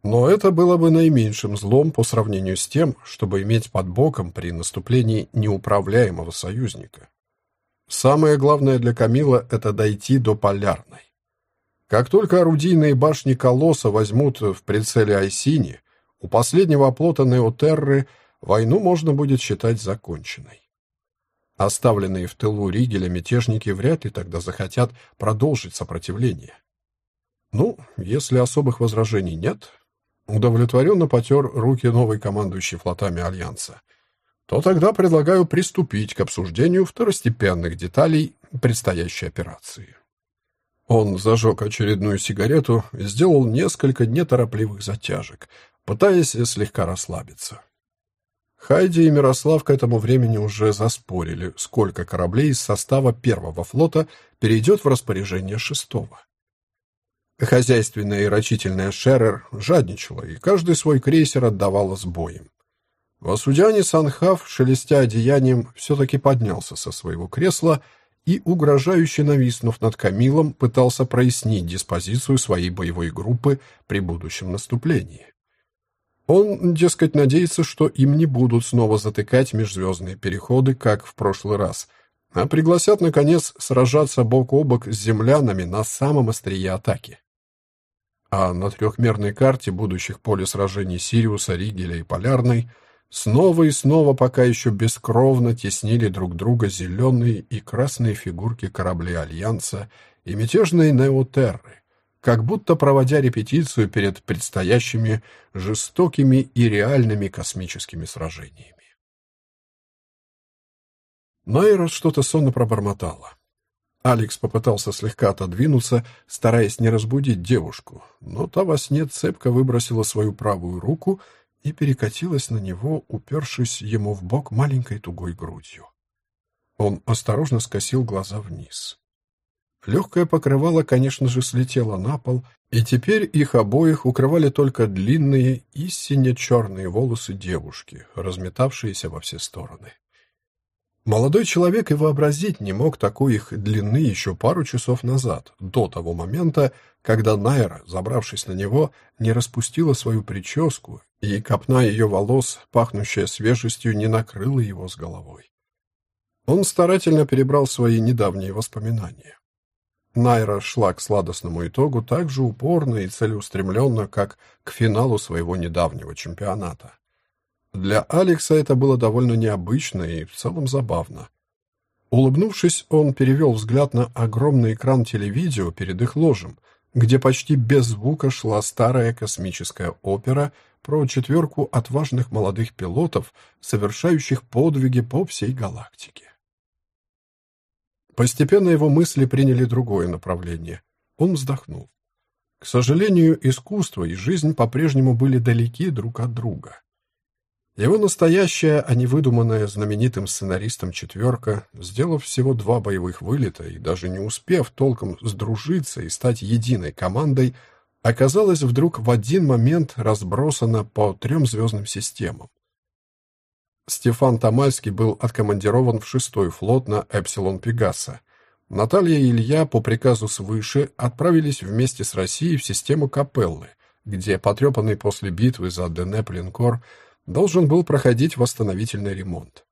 Но это было бы наименьшим злом по сравнению с тем, чтобы иметь под боком при наступлении неуправляемого союзника. Самое главное для Камила — это дойти до Полярной. Как только орудийные башни Колосса возьмут в прицеле Айсини, у последнего оплота Неотерры войну можно будет считать законченной. Оставленные в тылу Ригеля мятежники вряд ли тогда захотят продолжить сопротивление. Ну, если особых возражений нет, удовлетворенно потер руки новый командующий флотами Альянса, то тогда предлагаю приступить к обсуждению второстепенных деталей предстоящей операции. Он зажег очередную сигарету и сделал несколько неторопливых затяжек, пытаясь слегка расслабиться. Хайди и Мирослав к этому времени уже заспорили, сколько кораблей из состава первого флота перейдет в распоряжение шестого. Хозяйственная и рачительная Шерер жадничала, и каждый свой крейсер отдавала с боем. Васудяне Санхав, шелестя одеянием, все-таки поднялся со своего кресла и, угрожающе нависнув над Камилом, пытался прояснить диспозицию своей боевой группы при будущем наступлении. Он, дескать, надеется, что им не будут снова затыкать межзвездные переходы, как в прошлый раз, а пригласят, наконец, сражаться бок о бок с землянами на самом острие атаки. А на трехмерной карте будущих поле сражений Сириуса, Ригеля и Полярной снова и снова пока еще бескровно теснили друг друга зеленые и красные фигурки кораблей Альянса и мятежные Неотерры, как будто проводя репетицию перед предстоящими жестокими и реальными космическими сражениями. Найра что-то сонно пробормотала. Алекс попытался слегка отодвинуться, стараясь не разбудить девушку, но та во сне цепко выбросила свою правую руку и перекатилась на него, упершись ему в бок маленькой тугой грудью. Он осторожно скосил глаза вниз. Легкое покрывало, конечно же, слетело на пол, и теперь их обоих укрывали только длинные и сине-черные волосы девушки, разметавшиеся во все стороны. Молодой человек и вообразить не мог такой их длины еще пару часов назад, до того момента, когда Найра, забравшись на него, не распустила свою прическу, и копна ее волос, пахнущая свежестью, не накрыла его с головой. Он старательно перебрал свои недавние воспоминания. Найра шла к сладостному итогу так же упорно и целеустремленно, как к финалу своего недавнего чемпионата. Для Алекса это было довольно необычно и в целом забавно. Улыбнувшись, он перевел взгляд на огромный экран телевидео перед их ложем, где почти без звука шла старая космическая опера про четверку отважных молодых пилотов, совершающих подвиги по всей галактике. Постепенно его мысли приняли другое направление. Он вздохнул. К сожалению, искусство и жизнь по-прежнему были далеки друг от друга. Его настоящая, а не выдуманная знаменитым сценаристом четверка, сделав всего два боевых вылета и даже не успев толком сдружиться и стать единой командой, оказалась вдруг в один момент разбросана по трем звездным системам. Стефан Тамальский был откомандирован в шестой флот на Эпсилон Пегаса. Наталья и Илья по приказу свыше отправились вместе с Россией в систему Капеллы, где потрепанный после битвы за Денеп линкор – должен был проходить восстановительный ремонт.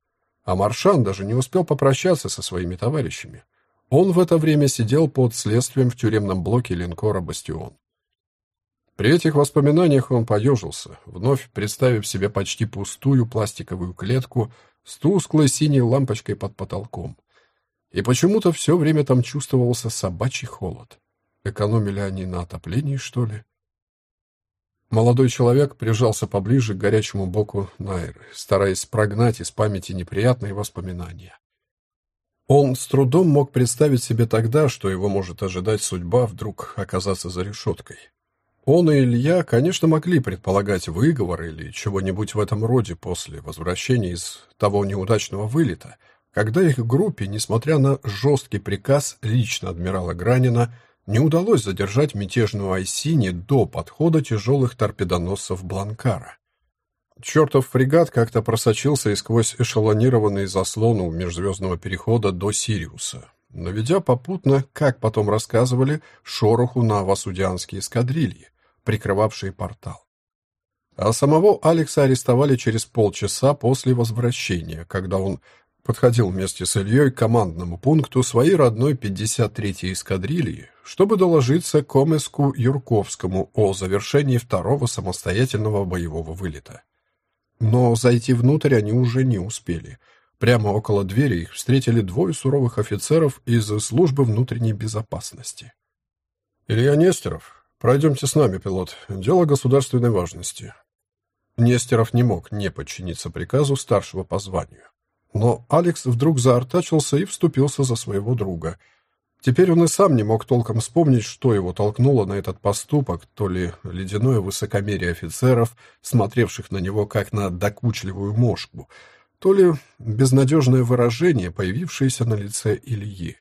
А Маршан даже не успел попрощаться со своими товарищами. Он в это время сидел под следствием в тюремном блоке линкора «Бастион». При этих воспоминаниях он поежился, вновь представив себе почти пустую пластиковую клетку с тусклой синей лампочкой под потолком. И почему-то все время там чувствовался собачий холод. Экономили они на отоплении, что ли? Молодой человек прижался поближе к горячему боку Найры, стараясь прогнать из памяти неприятные воспоминания. Он с трудом мог представить себе тогда, что его может ожидать судьба вдруг оказаться за решеткой. Он и Илья, конечно, могли предполагать выговор или чего-нибудь в этом роде после возвращения из того неудачного вылета, когда их группе, несмотря на жесткий приказ лично адмирала Гранина, не удалось задержать мятежную Айсини до подхода тяжелых торпедоносцев Бланкара. Чертов фрегат как-то просочился и сквозь эшелонированный заслон у межзвездного перехода до Сириуса, наведя попутно, как потом рассказывали, шороху на васудианские эскадрильи, прикрывавшие портал. А самого Алекса арестовали через полчаса после возвращения, когда он подходил вместе с Ильей к командному пункту своей родной 53-й эскадрильи, чтобы доложиться Комеску Юрковскому о завершении второго самостоятельного боевого вылета. Но зайти внутрь они уже не успели, Прямо около двери их встретили двое суровых офицеров из службы внутренней безопасности. «Илья Нестеров, пройдемте с нами, пилот. Дело государственной важности». Нестеров не мог не подчиниться приказу старшего по званию. Но Алекс вдруг заортачился и вступился за своего друга. Теперь он и сам не мог толком вспомнить, что его толкнуло на этот поступок, то ли ледяное высокомерие офицеров, смотревших на него как на докучливую мошку, то ли безнадежное выражение, появившееся на лице Ильи.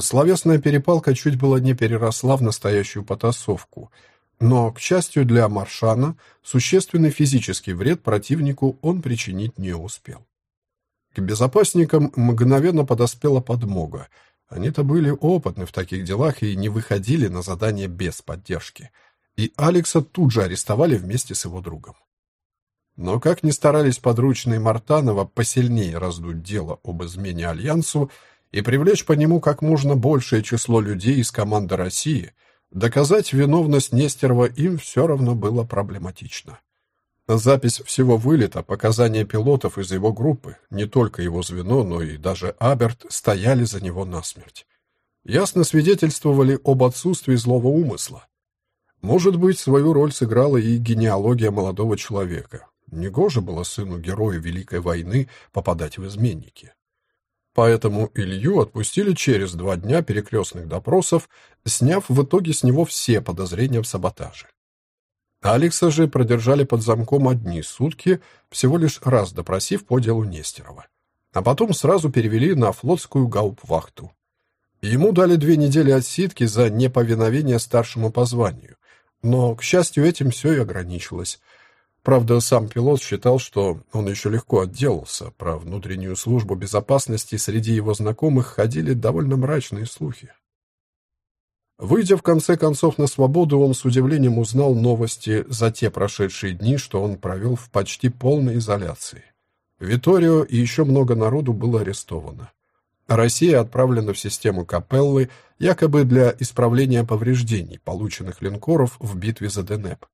Словесная перепалка чуть было не переросла в настоящую потасовку, но, к счастью для Маршана, существенный физический вред противнику он причинить не успел. К безопасникам мгновенно подоспела подмога. Они-то были опытны в таких делах и не выходили на задание без поддержки. И Алекса тут же арестовали вместе с его другом. Но как ни старались подручные Мартанова посильнее раздуть дело об измене Альянсу и привлечь по нему как можно большее число людей из команды России, доказать виновность Нестерова им все равно было проблематично. Запись всего вылета, показания пилотов из его группы, не только его звено, но и даже Аберт стояли за него насмерть. Ясно свидетельствовали об отсутствии злого умысла. Может быть, свою роль сыграла и генеалогия молодого человека, Негоже было сыну героя Великой войны попадать в изменники. Поэтому Илью отпустили через два дня перекрестных допросов, сняв в итоге с него все подозрения в саботаже. Алекса же продержали под замком одни сутки, всего лишь раз допросив по делу Нестерова. А потом сразу перевели на флотскую гауптвахту. Ему дали две недели отсидки за неповиновение старшему по званию. Но, к счастью, этим все и ограничилось – Правда, сам пилот считал, что он еще легко отделался. Про внутреннюю службу безопасности среди его знакомых ходили довольно мрачные слухи. Выйдя в конце концов на свободу, он с удивлением узнал новости за те прошедшие дни, что он провел в почти полной изоляции. Виторио и еще много народу было арестовано. Россия отправлена в систему Капеллы якобы для исправления повреждений, полученных линкоров в битве за Денеп.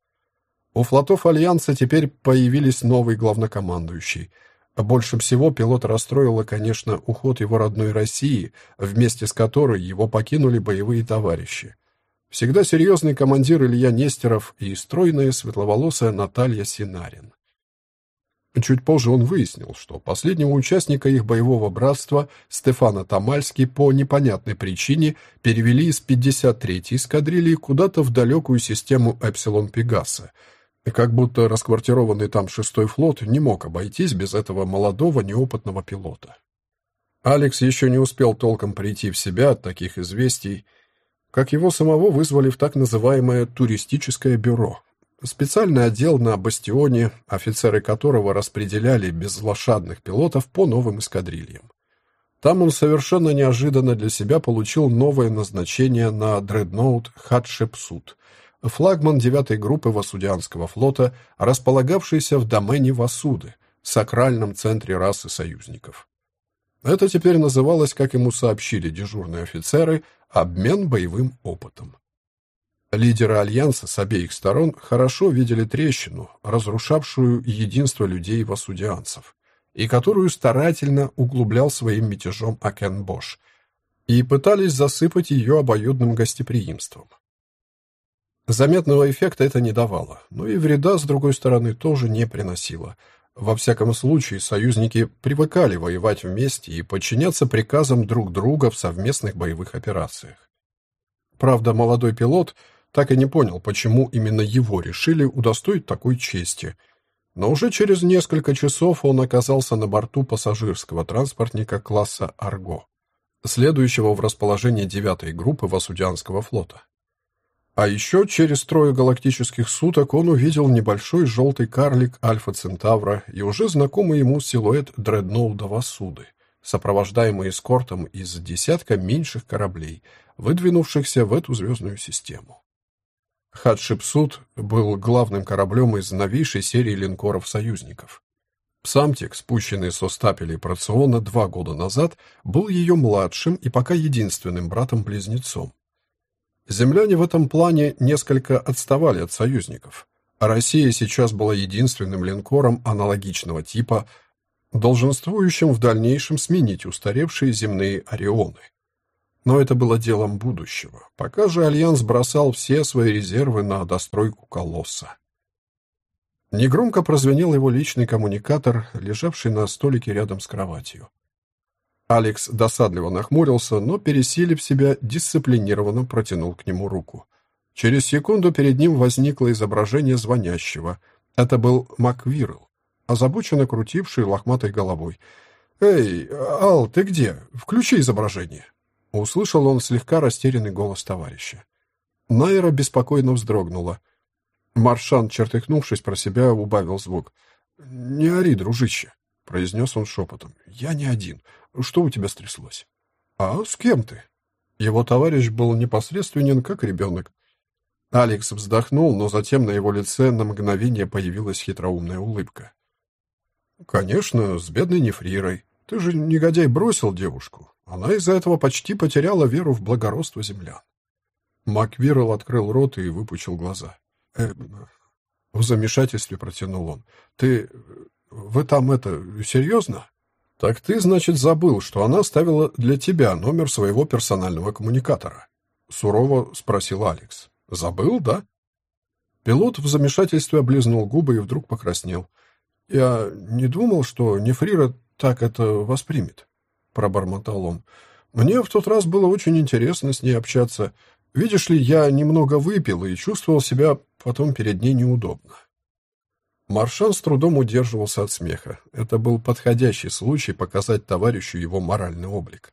У флотов Альянса теперь появились новые главнокомандующие. Больше всего пилот расстроило, конечно, уход его родной России, вместе с которой его покинули боевые товарищи. Всегда серьезный командир Илья Нестеров и стройная светловолосая Наталья Синарин. Чуть позже он выяснил, что последнего участника их боевого братства, Стефана Тамальский, по непонятной причине перевели из 53-й эскадрильи куда-то в далекую систему Эпсилон Пегаса, как будто расквартированный там шестой флот не мог обойтись без этого молодого неопытного пилота. Алекс еще не успел толком прийти в себя от таких известий, как его самого вызвали в так называемое туристическое бюро, специальный отдел на бастионе, офицеры которого распределяли безлошадных пилотов по новым эскадрильям. Там он совершенно неожиданно для себя получил новое назначение на дредноут Хатшепсут, флагман девятой группы Васудианского флота, располагавшийся в домене Васуды, сакральном центре расы союзников. Это теперь называлось, как ему сообщили дежурные офицеры, обмен боевым опытом. Лидеры альянса с обеих сторон хорошо видели трещину, разрушавшую единство людей-васудианцев, и которую старательно углублял своим мятежом Акен Бош, и пытались засыпать ее обоюдным гостеприимством. Заметного эффекта это не давало, но и вреда, с другой стороны, тоже не приносило. Во всяком случае, союзники привыкали воевать вместе и подчиняться приказам друг друга в совместных боевых операциях. Правда, молодой пилот так и не понял, почему именно его решили удостоить такой чести. Но уже через несколько часов он оказался на борту пассажирского транспортника класса «Арго», следующего в расположении девятой группы Васудианского флота. А еще через трое галактических суток он увидел небольшой желтый карлик Альфа Центавра и уже знакомый ему силуэт дредноуда Васуды, сопровождаемый эскортом из десятка меньших кораблей, выдвинувшихся в эту звездную систему. Хатшепсут был главным кораблем из новейшей серии линкоров союзников. Псамтик, спущенный со стапелей Прациона два года назад, был ее младшим и пока единственным братом-близнецом. Земляне в этом плане несколько отставали от союзников. А Россия сейчас была единственным линкором аналогичного типа, долженствующим в дальнейшем сменить устаревшие земные орионы. Но это было делом будущего, пока же Альянс бросал все свои резервы на достройку колосса. Негромко прозвенел его личный коммуникатор, лежавший на столике рядом с кроватью. Алекс досадливо нахмурился, но, пересилив себя, дисциплинированно протянул к нему руку. Через секунду перед ним возникло изображение звонящего. Это был Маквирл, озабоченно крутивший лохматой головой. «Эй, Ал, ты где? Включи изображение!» Услышал он слегка растерянный голос товарища. Найра беспокойно вздрогнула. Маршан, чертыхнувшись про себя, убавил звук. «Не ори, дружище», — произнес он шепотом. «Я не один. Что у тебя стряслось?» «А с кем ты?» Его товарищ был непосредственен, как ребенок. Алекс вздохнул, но затем на его лице на мгновение появилась хитроумная улыбка. «Конечно, с бедной Нефрирой. Ты же, негодяй, бросил девушку. Она из-за этого почти потеряла веру в благородство землян». Маквирл открыл рот и выпучил глаза. «Э, в замешательстве протянул он. «Ты... вы там это... серьезно?» «Так ты, значит, забыл, что она оставила для тебя номер своего персонального коммуникатора?» Сурово спросил Алекс. «Забыл, да?» Пилот в замешательстве облизнул губы и вдруг покраснел. «Я не думал, что Нефрира так это воспримет», — пробормотал он. «Мне в тот раз было очень интересно с ней общаться. Видишь ли, я немного выпил и чувствовал себя потом перед ней неудобно. Маршан с трудом удерживался от смеха. Это был подходящий случай показать товарищу его моральный облик.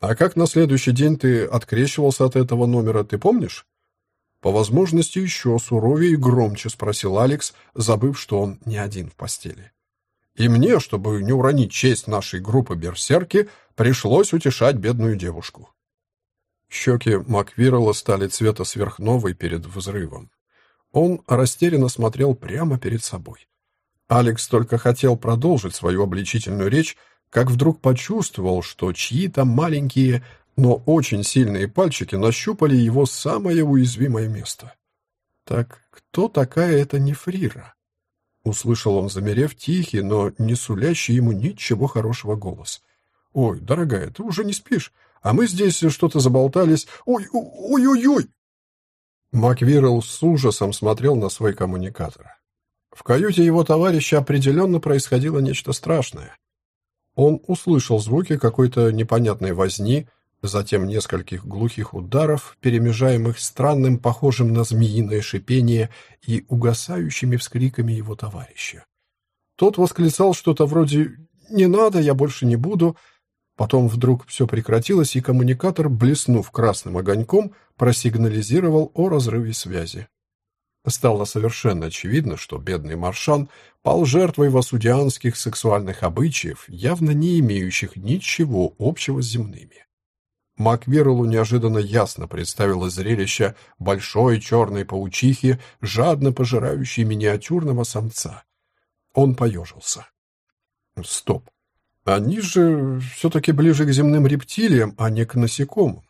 «А как на следующий день ты открещивался от этого номера, ты помнишь?» По возможности еще суровее и громче спросил Алекс, забыв, что он не один в постели. И мне, чтобы не уронить честь нашей группы «Берсерки», пришлось утешать бедную девушку. Щеки Маквирла стали цвета сверхновой перед взрывом. Он растерянно смотрел прямо перед собой. Алекс только хотел продолжить свою обличительную речь, как вдруг почувствовал, что чьи-то маленькие, но очень сильные пальчики нащупали его самое уязвимое место. «Так кто такая эта Нефрира?» Услышал он, замерев, тихий, но не сулящий ему ничего хорошего голос. «Ой, дорогая, ты уже не спишь? А мы здесь что-то заболтались. Ой-ой-ой-ой!» Маквирл с ужасом смотрел на свой коммуникатор. В каюте его товарища определенно происходило нечто страшное. Он услышал звуки какой-то непонятной возни, затем нескольких глухих ударов, перемежаемых странным, похожим на змеиное шипение и угасающими вскриками его товарища. Тот восклицал что-то вроде «Не надо, я больше не буду», Потом вдруг все прекратилось, и коммуникатор, блеснув красным огоньком, просигнализировал о разрыве связи. Стало совершенно очевидно, что бедный Маршан пал жертвой васудианских сексуальных обычаев, явно не имеющих ничего общего с земными. Макверлу неожиданно ясно представилось зрелище большой черной паучихи, жадно пожирающей миниатюрного самца. Он поежился. Стоп. Они же все-таки ближе к земным рептилиям, а не к насекомым.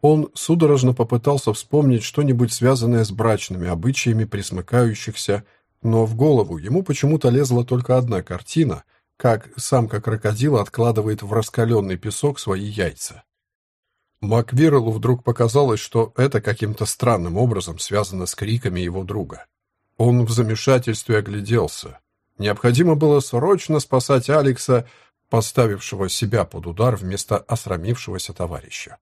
Он судорожно попытался вспомнить что-нибудь связанное с брачными обычаями присмыкающихся, но в голову ему почему-то лезла только одна картина, как самка крокодила откладывает в раскаленный песок свои яйца. Маквирлу вдруг показалось, что это каким-то странным образом связано с криками его друга. Он в замешательстве огляделся. Необходимо было срочно спасать Алекса, поставившего себя под удар вместо осрамившегося товарища.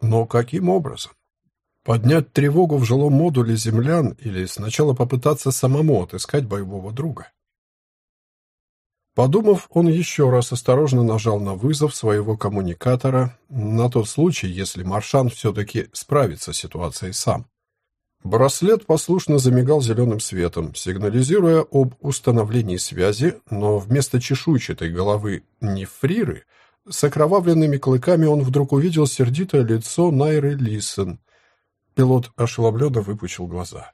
Но каким образом? Поднять тревогу в жилом модуле землян или сначала попытаться самому отыскать боевого друга? Подумав, он еще раз осторожно нажал на вызов своего коммуникатора на тот случай, если Маршан все-таки справится с ситуацией сам. Браслет послушно замигал зеленым светом, сигнализируя об установлении связи, но вместо чешуйчатой головы Нефриры с окровавленными клыками он вдруг увидел сердитое лицо Найры Лисон. Пилот ошеломленно выпучил глаза.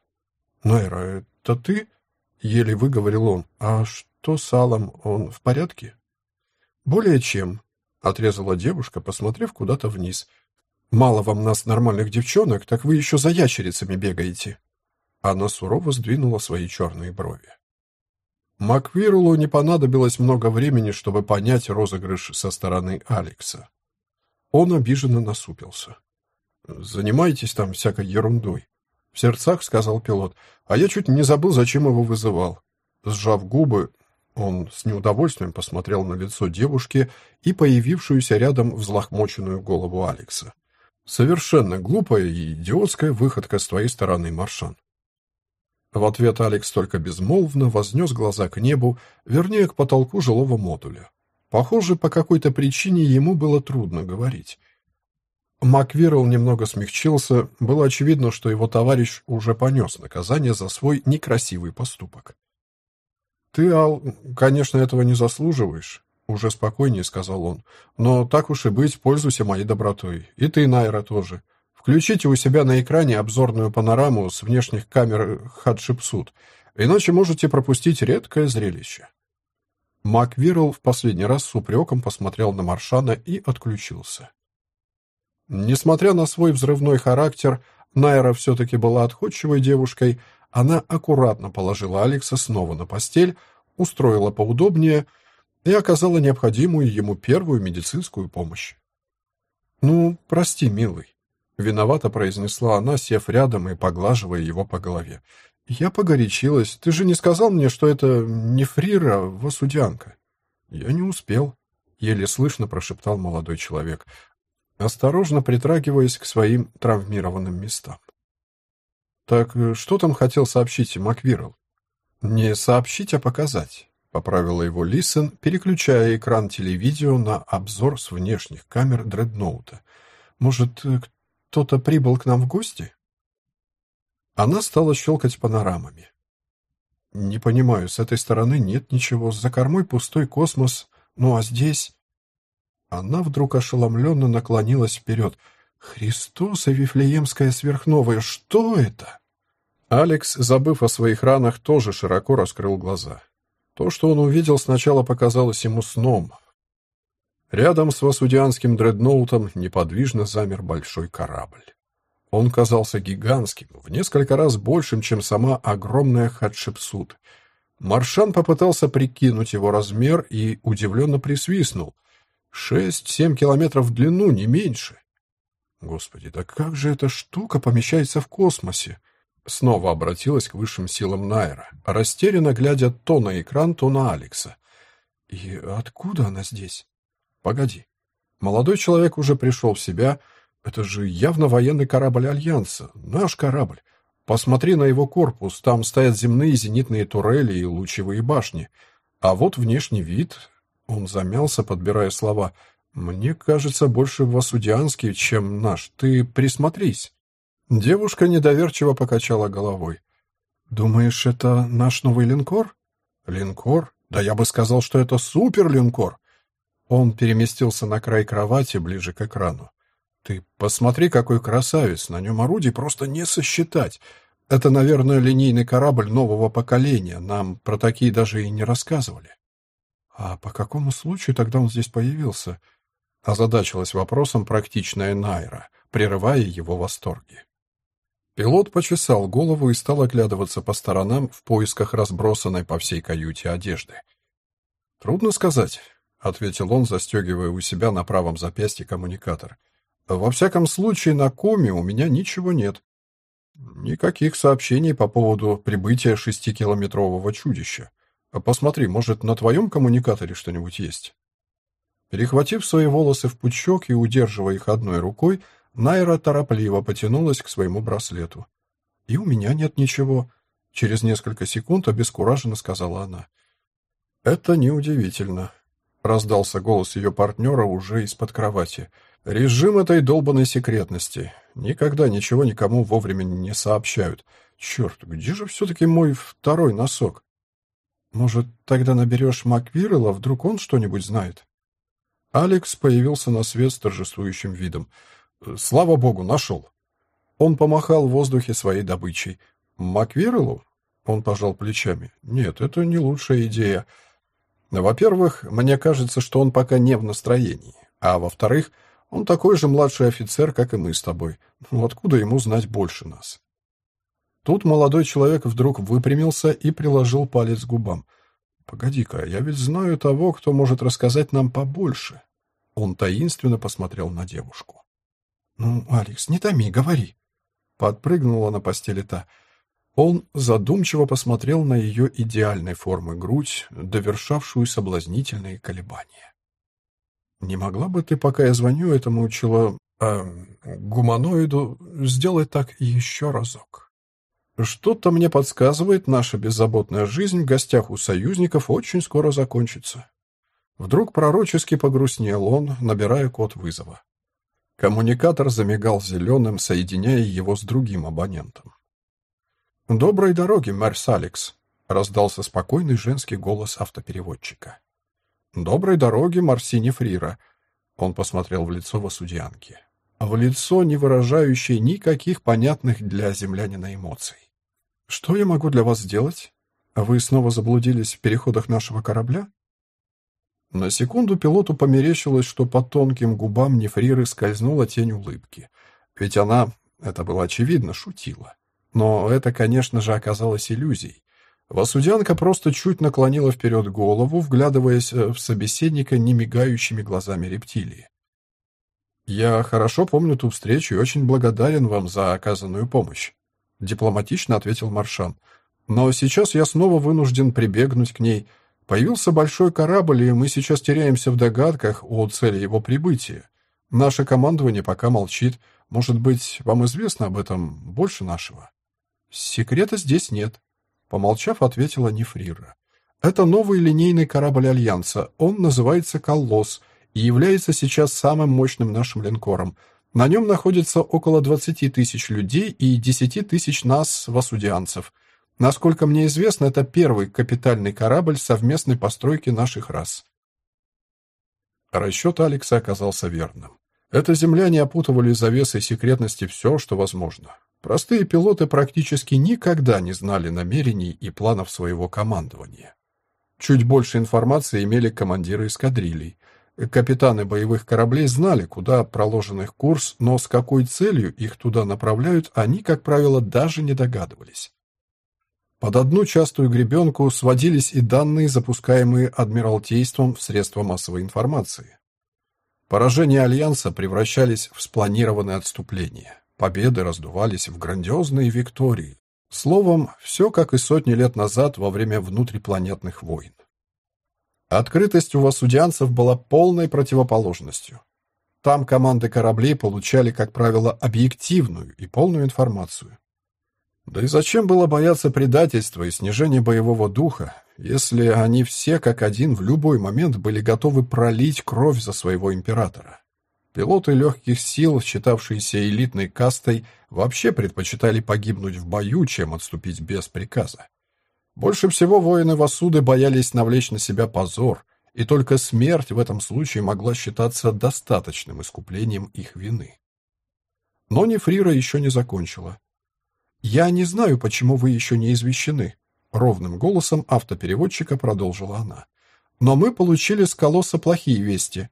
«Найра, это ты?» — еле выговорил он. «А что с Аллом? Он в порядке?» «Более чем», — отрезала девушка, посмотрев куда-то вниз — Мало вам нас нормальных девчонок, так вы еще за ящерицами бегаете. Она сурово сдвинула свои черные брови. Маквирлу не понадобилось много времени, чтобы понять розыгрыш со стороны Алекса. Он обиженно насупился. «Занимайтесь там всякой ерундой», — в сердцах сказал пилот, а я чуть не забыл, зачем его вызывал. Сжав губы, он с неудовольствием посмотрел на лицо девушки и появившуюся рядом взлохмоченную голову Алекса. «Совершенно глупая и идиотская выходка с твоей стороны, Маршан. В ответ Алекс только безмолвно вознес глаза к небу, вернее, к потолку жилого модуля. Похоже, по какой-то причине ему было трудно говорить. Маквирл немного смягчился, было очевидно, что его товарищ уже понес наказание за свой некрасивый поступок. «Ты, Ал, конечно, этого не заслуживаешь», — уже спокойнее сказал он, «но так уж и быть, пользуйся моей добротой. И ты, Найра, тоже. Включите у себя на экране обзорную панораму с внешних камер Хатшепсут, иначе можете пропустить редкое зрелище. Маквирл в последний раз с упреком посмотрел на Маршана и отключился. Несмотря на свой взрывной характер, Найра все-таки была отходчивой девушкой. Она аккуратно положила Алекса снова на постель, устроила поудобнее и оказала необходимую ему первую медицинскую помощь. «Ну, прости, милый», Виновато произнесла она, сев рядом и поглаживая его по голове. «Я погорячилась. Ты же не сказал мне, что это не Фрира, а Васудянка?» «Я не успел», — еле слышно прошептал молодой человек, осторожно притрагиваясь к своим травмированным местам. «Так что там хотел сообщить Маквирл?» «Не сообщить, а показать», — поправила его Лисен, переключая экран телевидео на обзор с внешних камер дредноута. «Может, кто-то прибыл к нам в гости?» Она стала щелкать панорамами. «Не понимаю, с этой стороны нет ничего, за кормой пустой космос, ну а здесь...» Она вдруг ошеломленно наклонилась вперед. «Христос и Вифлеемская сверхновая, что это?» Алекс, забыв о своих ранах, тоже широко раскрыл глаза. То, что он увидел, сначала показалось ему сном, Рядом с Васудианским дредноутом неподвижно замер большой корабль. Он казался гигантским, в несколько раз большим, чем сама огромная Хатшепсут. Маршан попытался прикинуть его размер и удивленно присвистнул. Шесть-семь километров в длину, не меньше. Господи, да как же эта штука помещается в космосе? Снова обратилась к высшим силам Найра, растерянно глядя то на экран, то на Алекса. И откуда она здесь? Погоди. Молодой человек уже пришел в себя. Это же явно военный корабль Альянса. Наш корабль. Посмотри на его корпус. Там стоят земные зенитные турели и лучевые башни. А вот внешний вид. Он замялся, подбирая слова. Мне кажется, больше васудианский, чем наш. Ты присмотрись. Девушка недоверчиво покачала головой. Думаешь, это наш новый линкор? Линкор? Да я бы сказал, что это суперлинкор. Он переместился на край кровати, ближе к экрану. «Ты посмотри, какой красавец! На нем орудий просто не сосчитать! Это, наверное, линейный корабль нового поколения. Нам про такие даже и не рассказывали». «А по какому случаю тогда он здесь появился?» Озадачилась вопросом практичная Найра, прерывая его восторги. Пилот почесал голову и стал оглядываться по сторонам в поисках разбросанной по всей каюте одежды. Трудно сказать ответил он, застегивая у себя на правом запястье коммуникатор. Во всяком случае, на коме у меня ничего нет. Никаких сообщений по поводу прибытия шестикилометрового чудища. Посмотри, может, на твоем коммуникаторе что-нибудь есть? Перехватив свои волосы в пучок и удерживая их одной рукой, Найра торопливо потянулась к своему браслету. «И у меня нет ничего», — через несколько секунд обескураженно сказала она. «Это неудивительно. Раздался голос ее партнера уже из-под кровати. «Режим этой долбанной секретности. Никогда ничего никому вовремя не сообщают. Черт, где же все-таки мой второй носок? Может, тогда наберешь Маквиррелла, вдруг он что-нибудь знает?» Алекс появился на свет с торжествующим видом. «Слава богу, нашел!» Он помахал в воздухе своей добычей. «Маквирреллу?» Он пожал плечами. «Нет, это не лучшая идея. Во-первых, мне кажется, что он пока не в настроении. А во-вторых, он такой же младший офицер, как и мы с тобой. Ну, откуда ему знать больше нас? Тут молодой человек вдруг выпрямился и приложил палец к губам. «Погоди-ка, я ведь знаю того, кто может рассказать нам побольше». Он таинственно посмотрел на девушку. «Ну, Алекс, не томи, говори». Подпрыгнула на постели та. Он задумчиво посмотрел на ее идеальной формы грудь, довершавшую соблазнительные колебания. «Не могла бы ты, пока я звоню этому чело... Э, гуманоиду, сделать так еще разок?» «Что-то мне подсказывает, наша беззаботная жизнь в гостях у союзников очень скоро закончится». Вдруг пророчески погрустнел он, набирая код вызова. Коммуникатор замигал зеленым, соединяя его с другим абонентом. «Доброй дороги, мэр Саликс», — раздался спокойный женский голос автопереводчика. «Доброй дороги, Марсини Фрира», — он посмотрел в лицо Васудианки. В лицо, не выражающее никаких понятных для землянина эмоций. «Что я могу для вас сделать? Вы снова заблудились в переходах нашего корабля?» На секунду пилоту померещилось, что по тонким губам Нефриры скользнула тень улыбки. Ведь она, это было очевидно, шутила. Но это, конечно же, оказалось иллюзией. Васудянка просто чуть наклонила вперед голову, вглядываясь э, в собеседника немигающими глазами рептилии. «Я хорошо помню ту встречу и очень благодарен вам за оказанную помощь», — дипломатично ответил Маршан. «Но сейчас я снова вынужден прибегнуть к ней. Появился большой корабль, и мы сейчас теряемся в догадках о цели его прибытия. Наше командование пока молчит. Может быть, вам известно об этом больше нашего?» «Секрета здесь нет», — помолчав, ответила Нефрира. «Это новый линейный корабль Альянса. Он называется «Колосс» и является сейчас самым мощным нашим линкором. На нем находится около 20 тысяч людей и 10 тысяч нас, васудианцев. Насколько мне известно, это первый капитальный корабль совместной постройки наших рас». Расчет Алекса оказался верным. Это земляне опутывали завесой секретности все, что возможно. Простые пилоты практически никогда не знали намерений и планов своего командования. Чуть больше информации имели командиры эскадрилей. Капитаны боевых кораблей знали, куда проложен их курс, но с какой целью их туда направляют, они, как правило, даже не догадывались. Под одну частую гребенку сводились и данные, запускаемые Адмиралтейством в средства массовой информации. Поражения Альянса превращались в спланированное отступление. Победы раздувались в грандиозные виктории. Словом, все как и сотни лет назад во время внутрипланетных войн. Открытость у васудианцев была полной противоположностью. Там команды кораблей получали, как правило, объективную и полную информацию. Да и зачем было бояться предательства и снижения боевого духа, если они все как один в любой момент были готовы пролить кровь за своего императора? Пилоты легких сил, считавшиеся элитной кастой, вообще предпочитали погибнуть в бою, чем отступить без приказа. Больше всего воины Васуды боялись навлечь на себя позор, и только смерть в этом случае могла считаться достаточным искуплением их вины. Но Нефрира еще не закончила. «Я не знаю, почему вы еще не извещены», — ровным голосом автопереводчика продолжила она. «Но мы получили с Колосса плохие вести.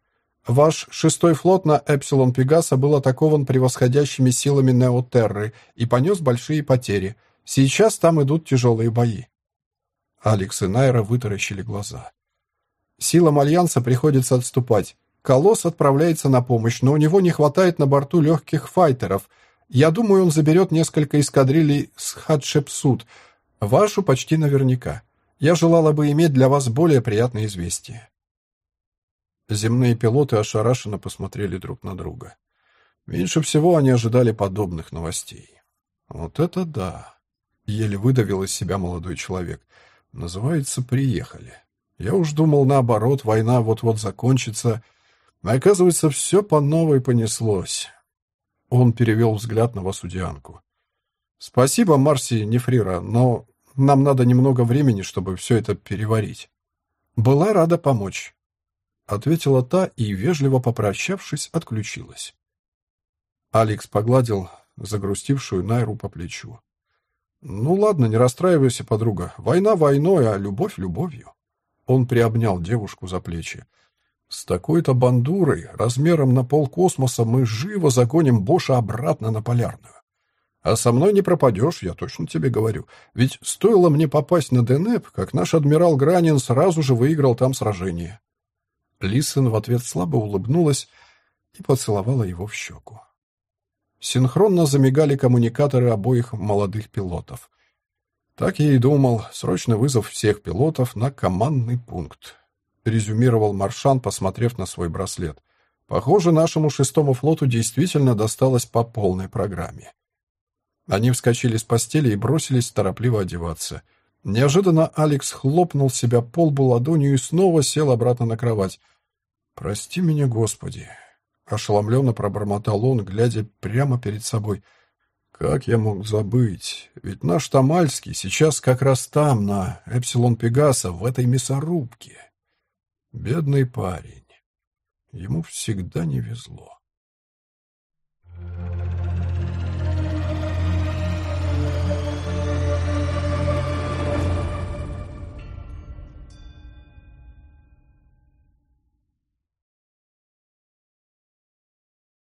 Ваш шестой флот на Эпсилон Пегаса был атакован превосходящими силами Неотерры и понес большие потери. Сейчас там идут тяжелые бои. Алекс и Найра вытаращили глаза. Силам Альянса приходится отступать. Колосс отправляется на помощь, но у него не хватает на борту легких файтеров. Я думаю, он заберет несколько эскадрилей с Хадшепсут. Вашу почти наверняка. Я желала бы иметь для вас более приятное известие. Земные пилоты ошарашенно посмотрели друг на друга. Меньше всего они ожидали подобных новостей. Вот это да! Еле выдавил из себя молодой человек. Называется «Приехали». Я уж думал, наоборот, война вот-вот закончится. А оказывается, все по новой понеслось. Он перевел взгляд на Васудианку. «Спасибо, Марси Нефрира, но нам надо немного времени, чтобы все это переварить. Была рада помочь» ответила та и, вежливо попрощавшись, отключилась. Алекс погладил загрустившую Найру по плечу. «Ну ладно, не расстраивайся, подруга. Война войной, а любовь любовью». Он приобнял девушку за плечи. «С такой-то бандурой, размером на полкосмоса, мы живо загоним Боша обратно на Полярную. А со мной не пропадешь, я точно тебе говорю. Ведь стоило мне попасть на Денеп, как наш адмирал Гранин сразу же выиграл там сражение. Лисен в ответ слабо улыбнулась и поцеловала его в щеку. Синхронно замигали коммуникаторы обоих молодых пилотов. Так я и думал, срочный вызов всех пилотов на командный пункт. Резюмировал Маршан, посмотрев на свой браслет. Похоже, нашему шестому флоту действительно досталось по полной программе. Они вскочили с постели и бросились торопливо одеваться. Неожиданно Алекс хлопнул себя по лбу ладонью и снова сел обратно на кровать. «Прости меня, Господи!» Ошеломленно пробормотал он, глядя прямо перед собой. «Как я мог забыть? Ведь наш Тамальский сейчас как раз там, на Эпсилон Пегаса, в этой мясорубке. Бедный парень. Ему всегда не везло».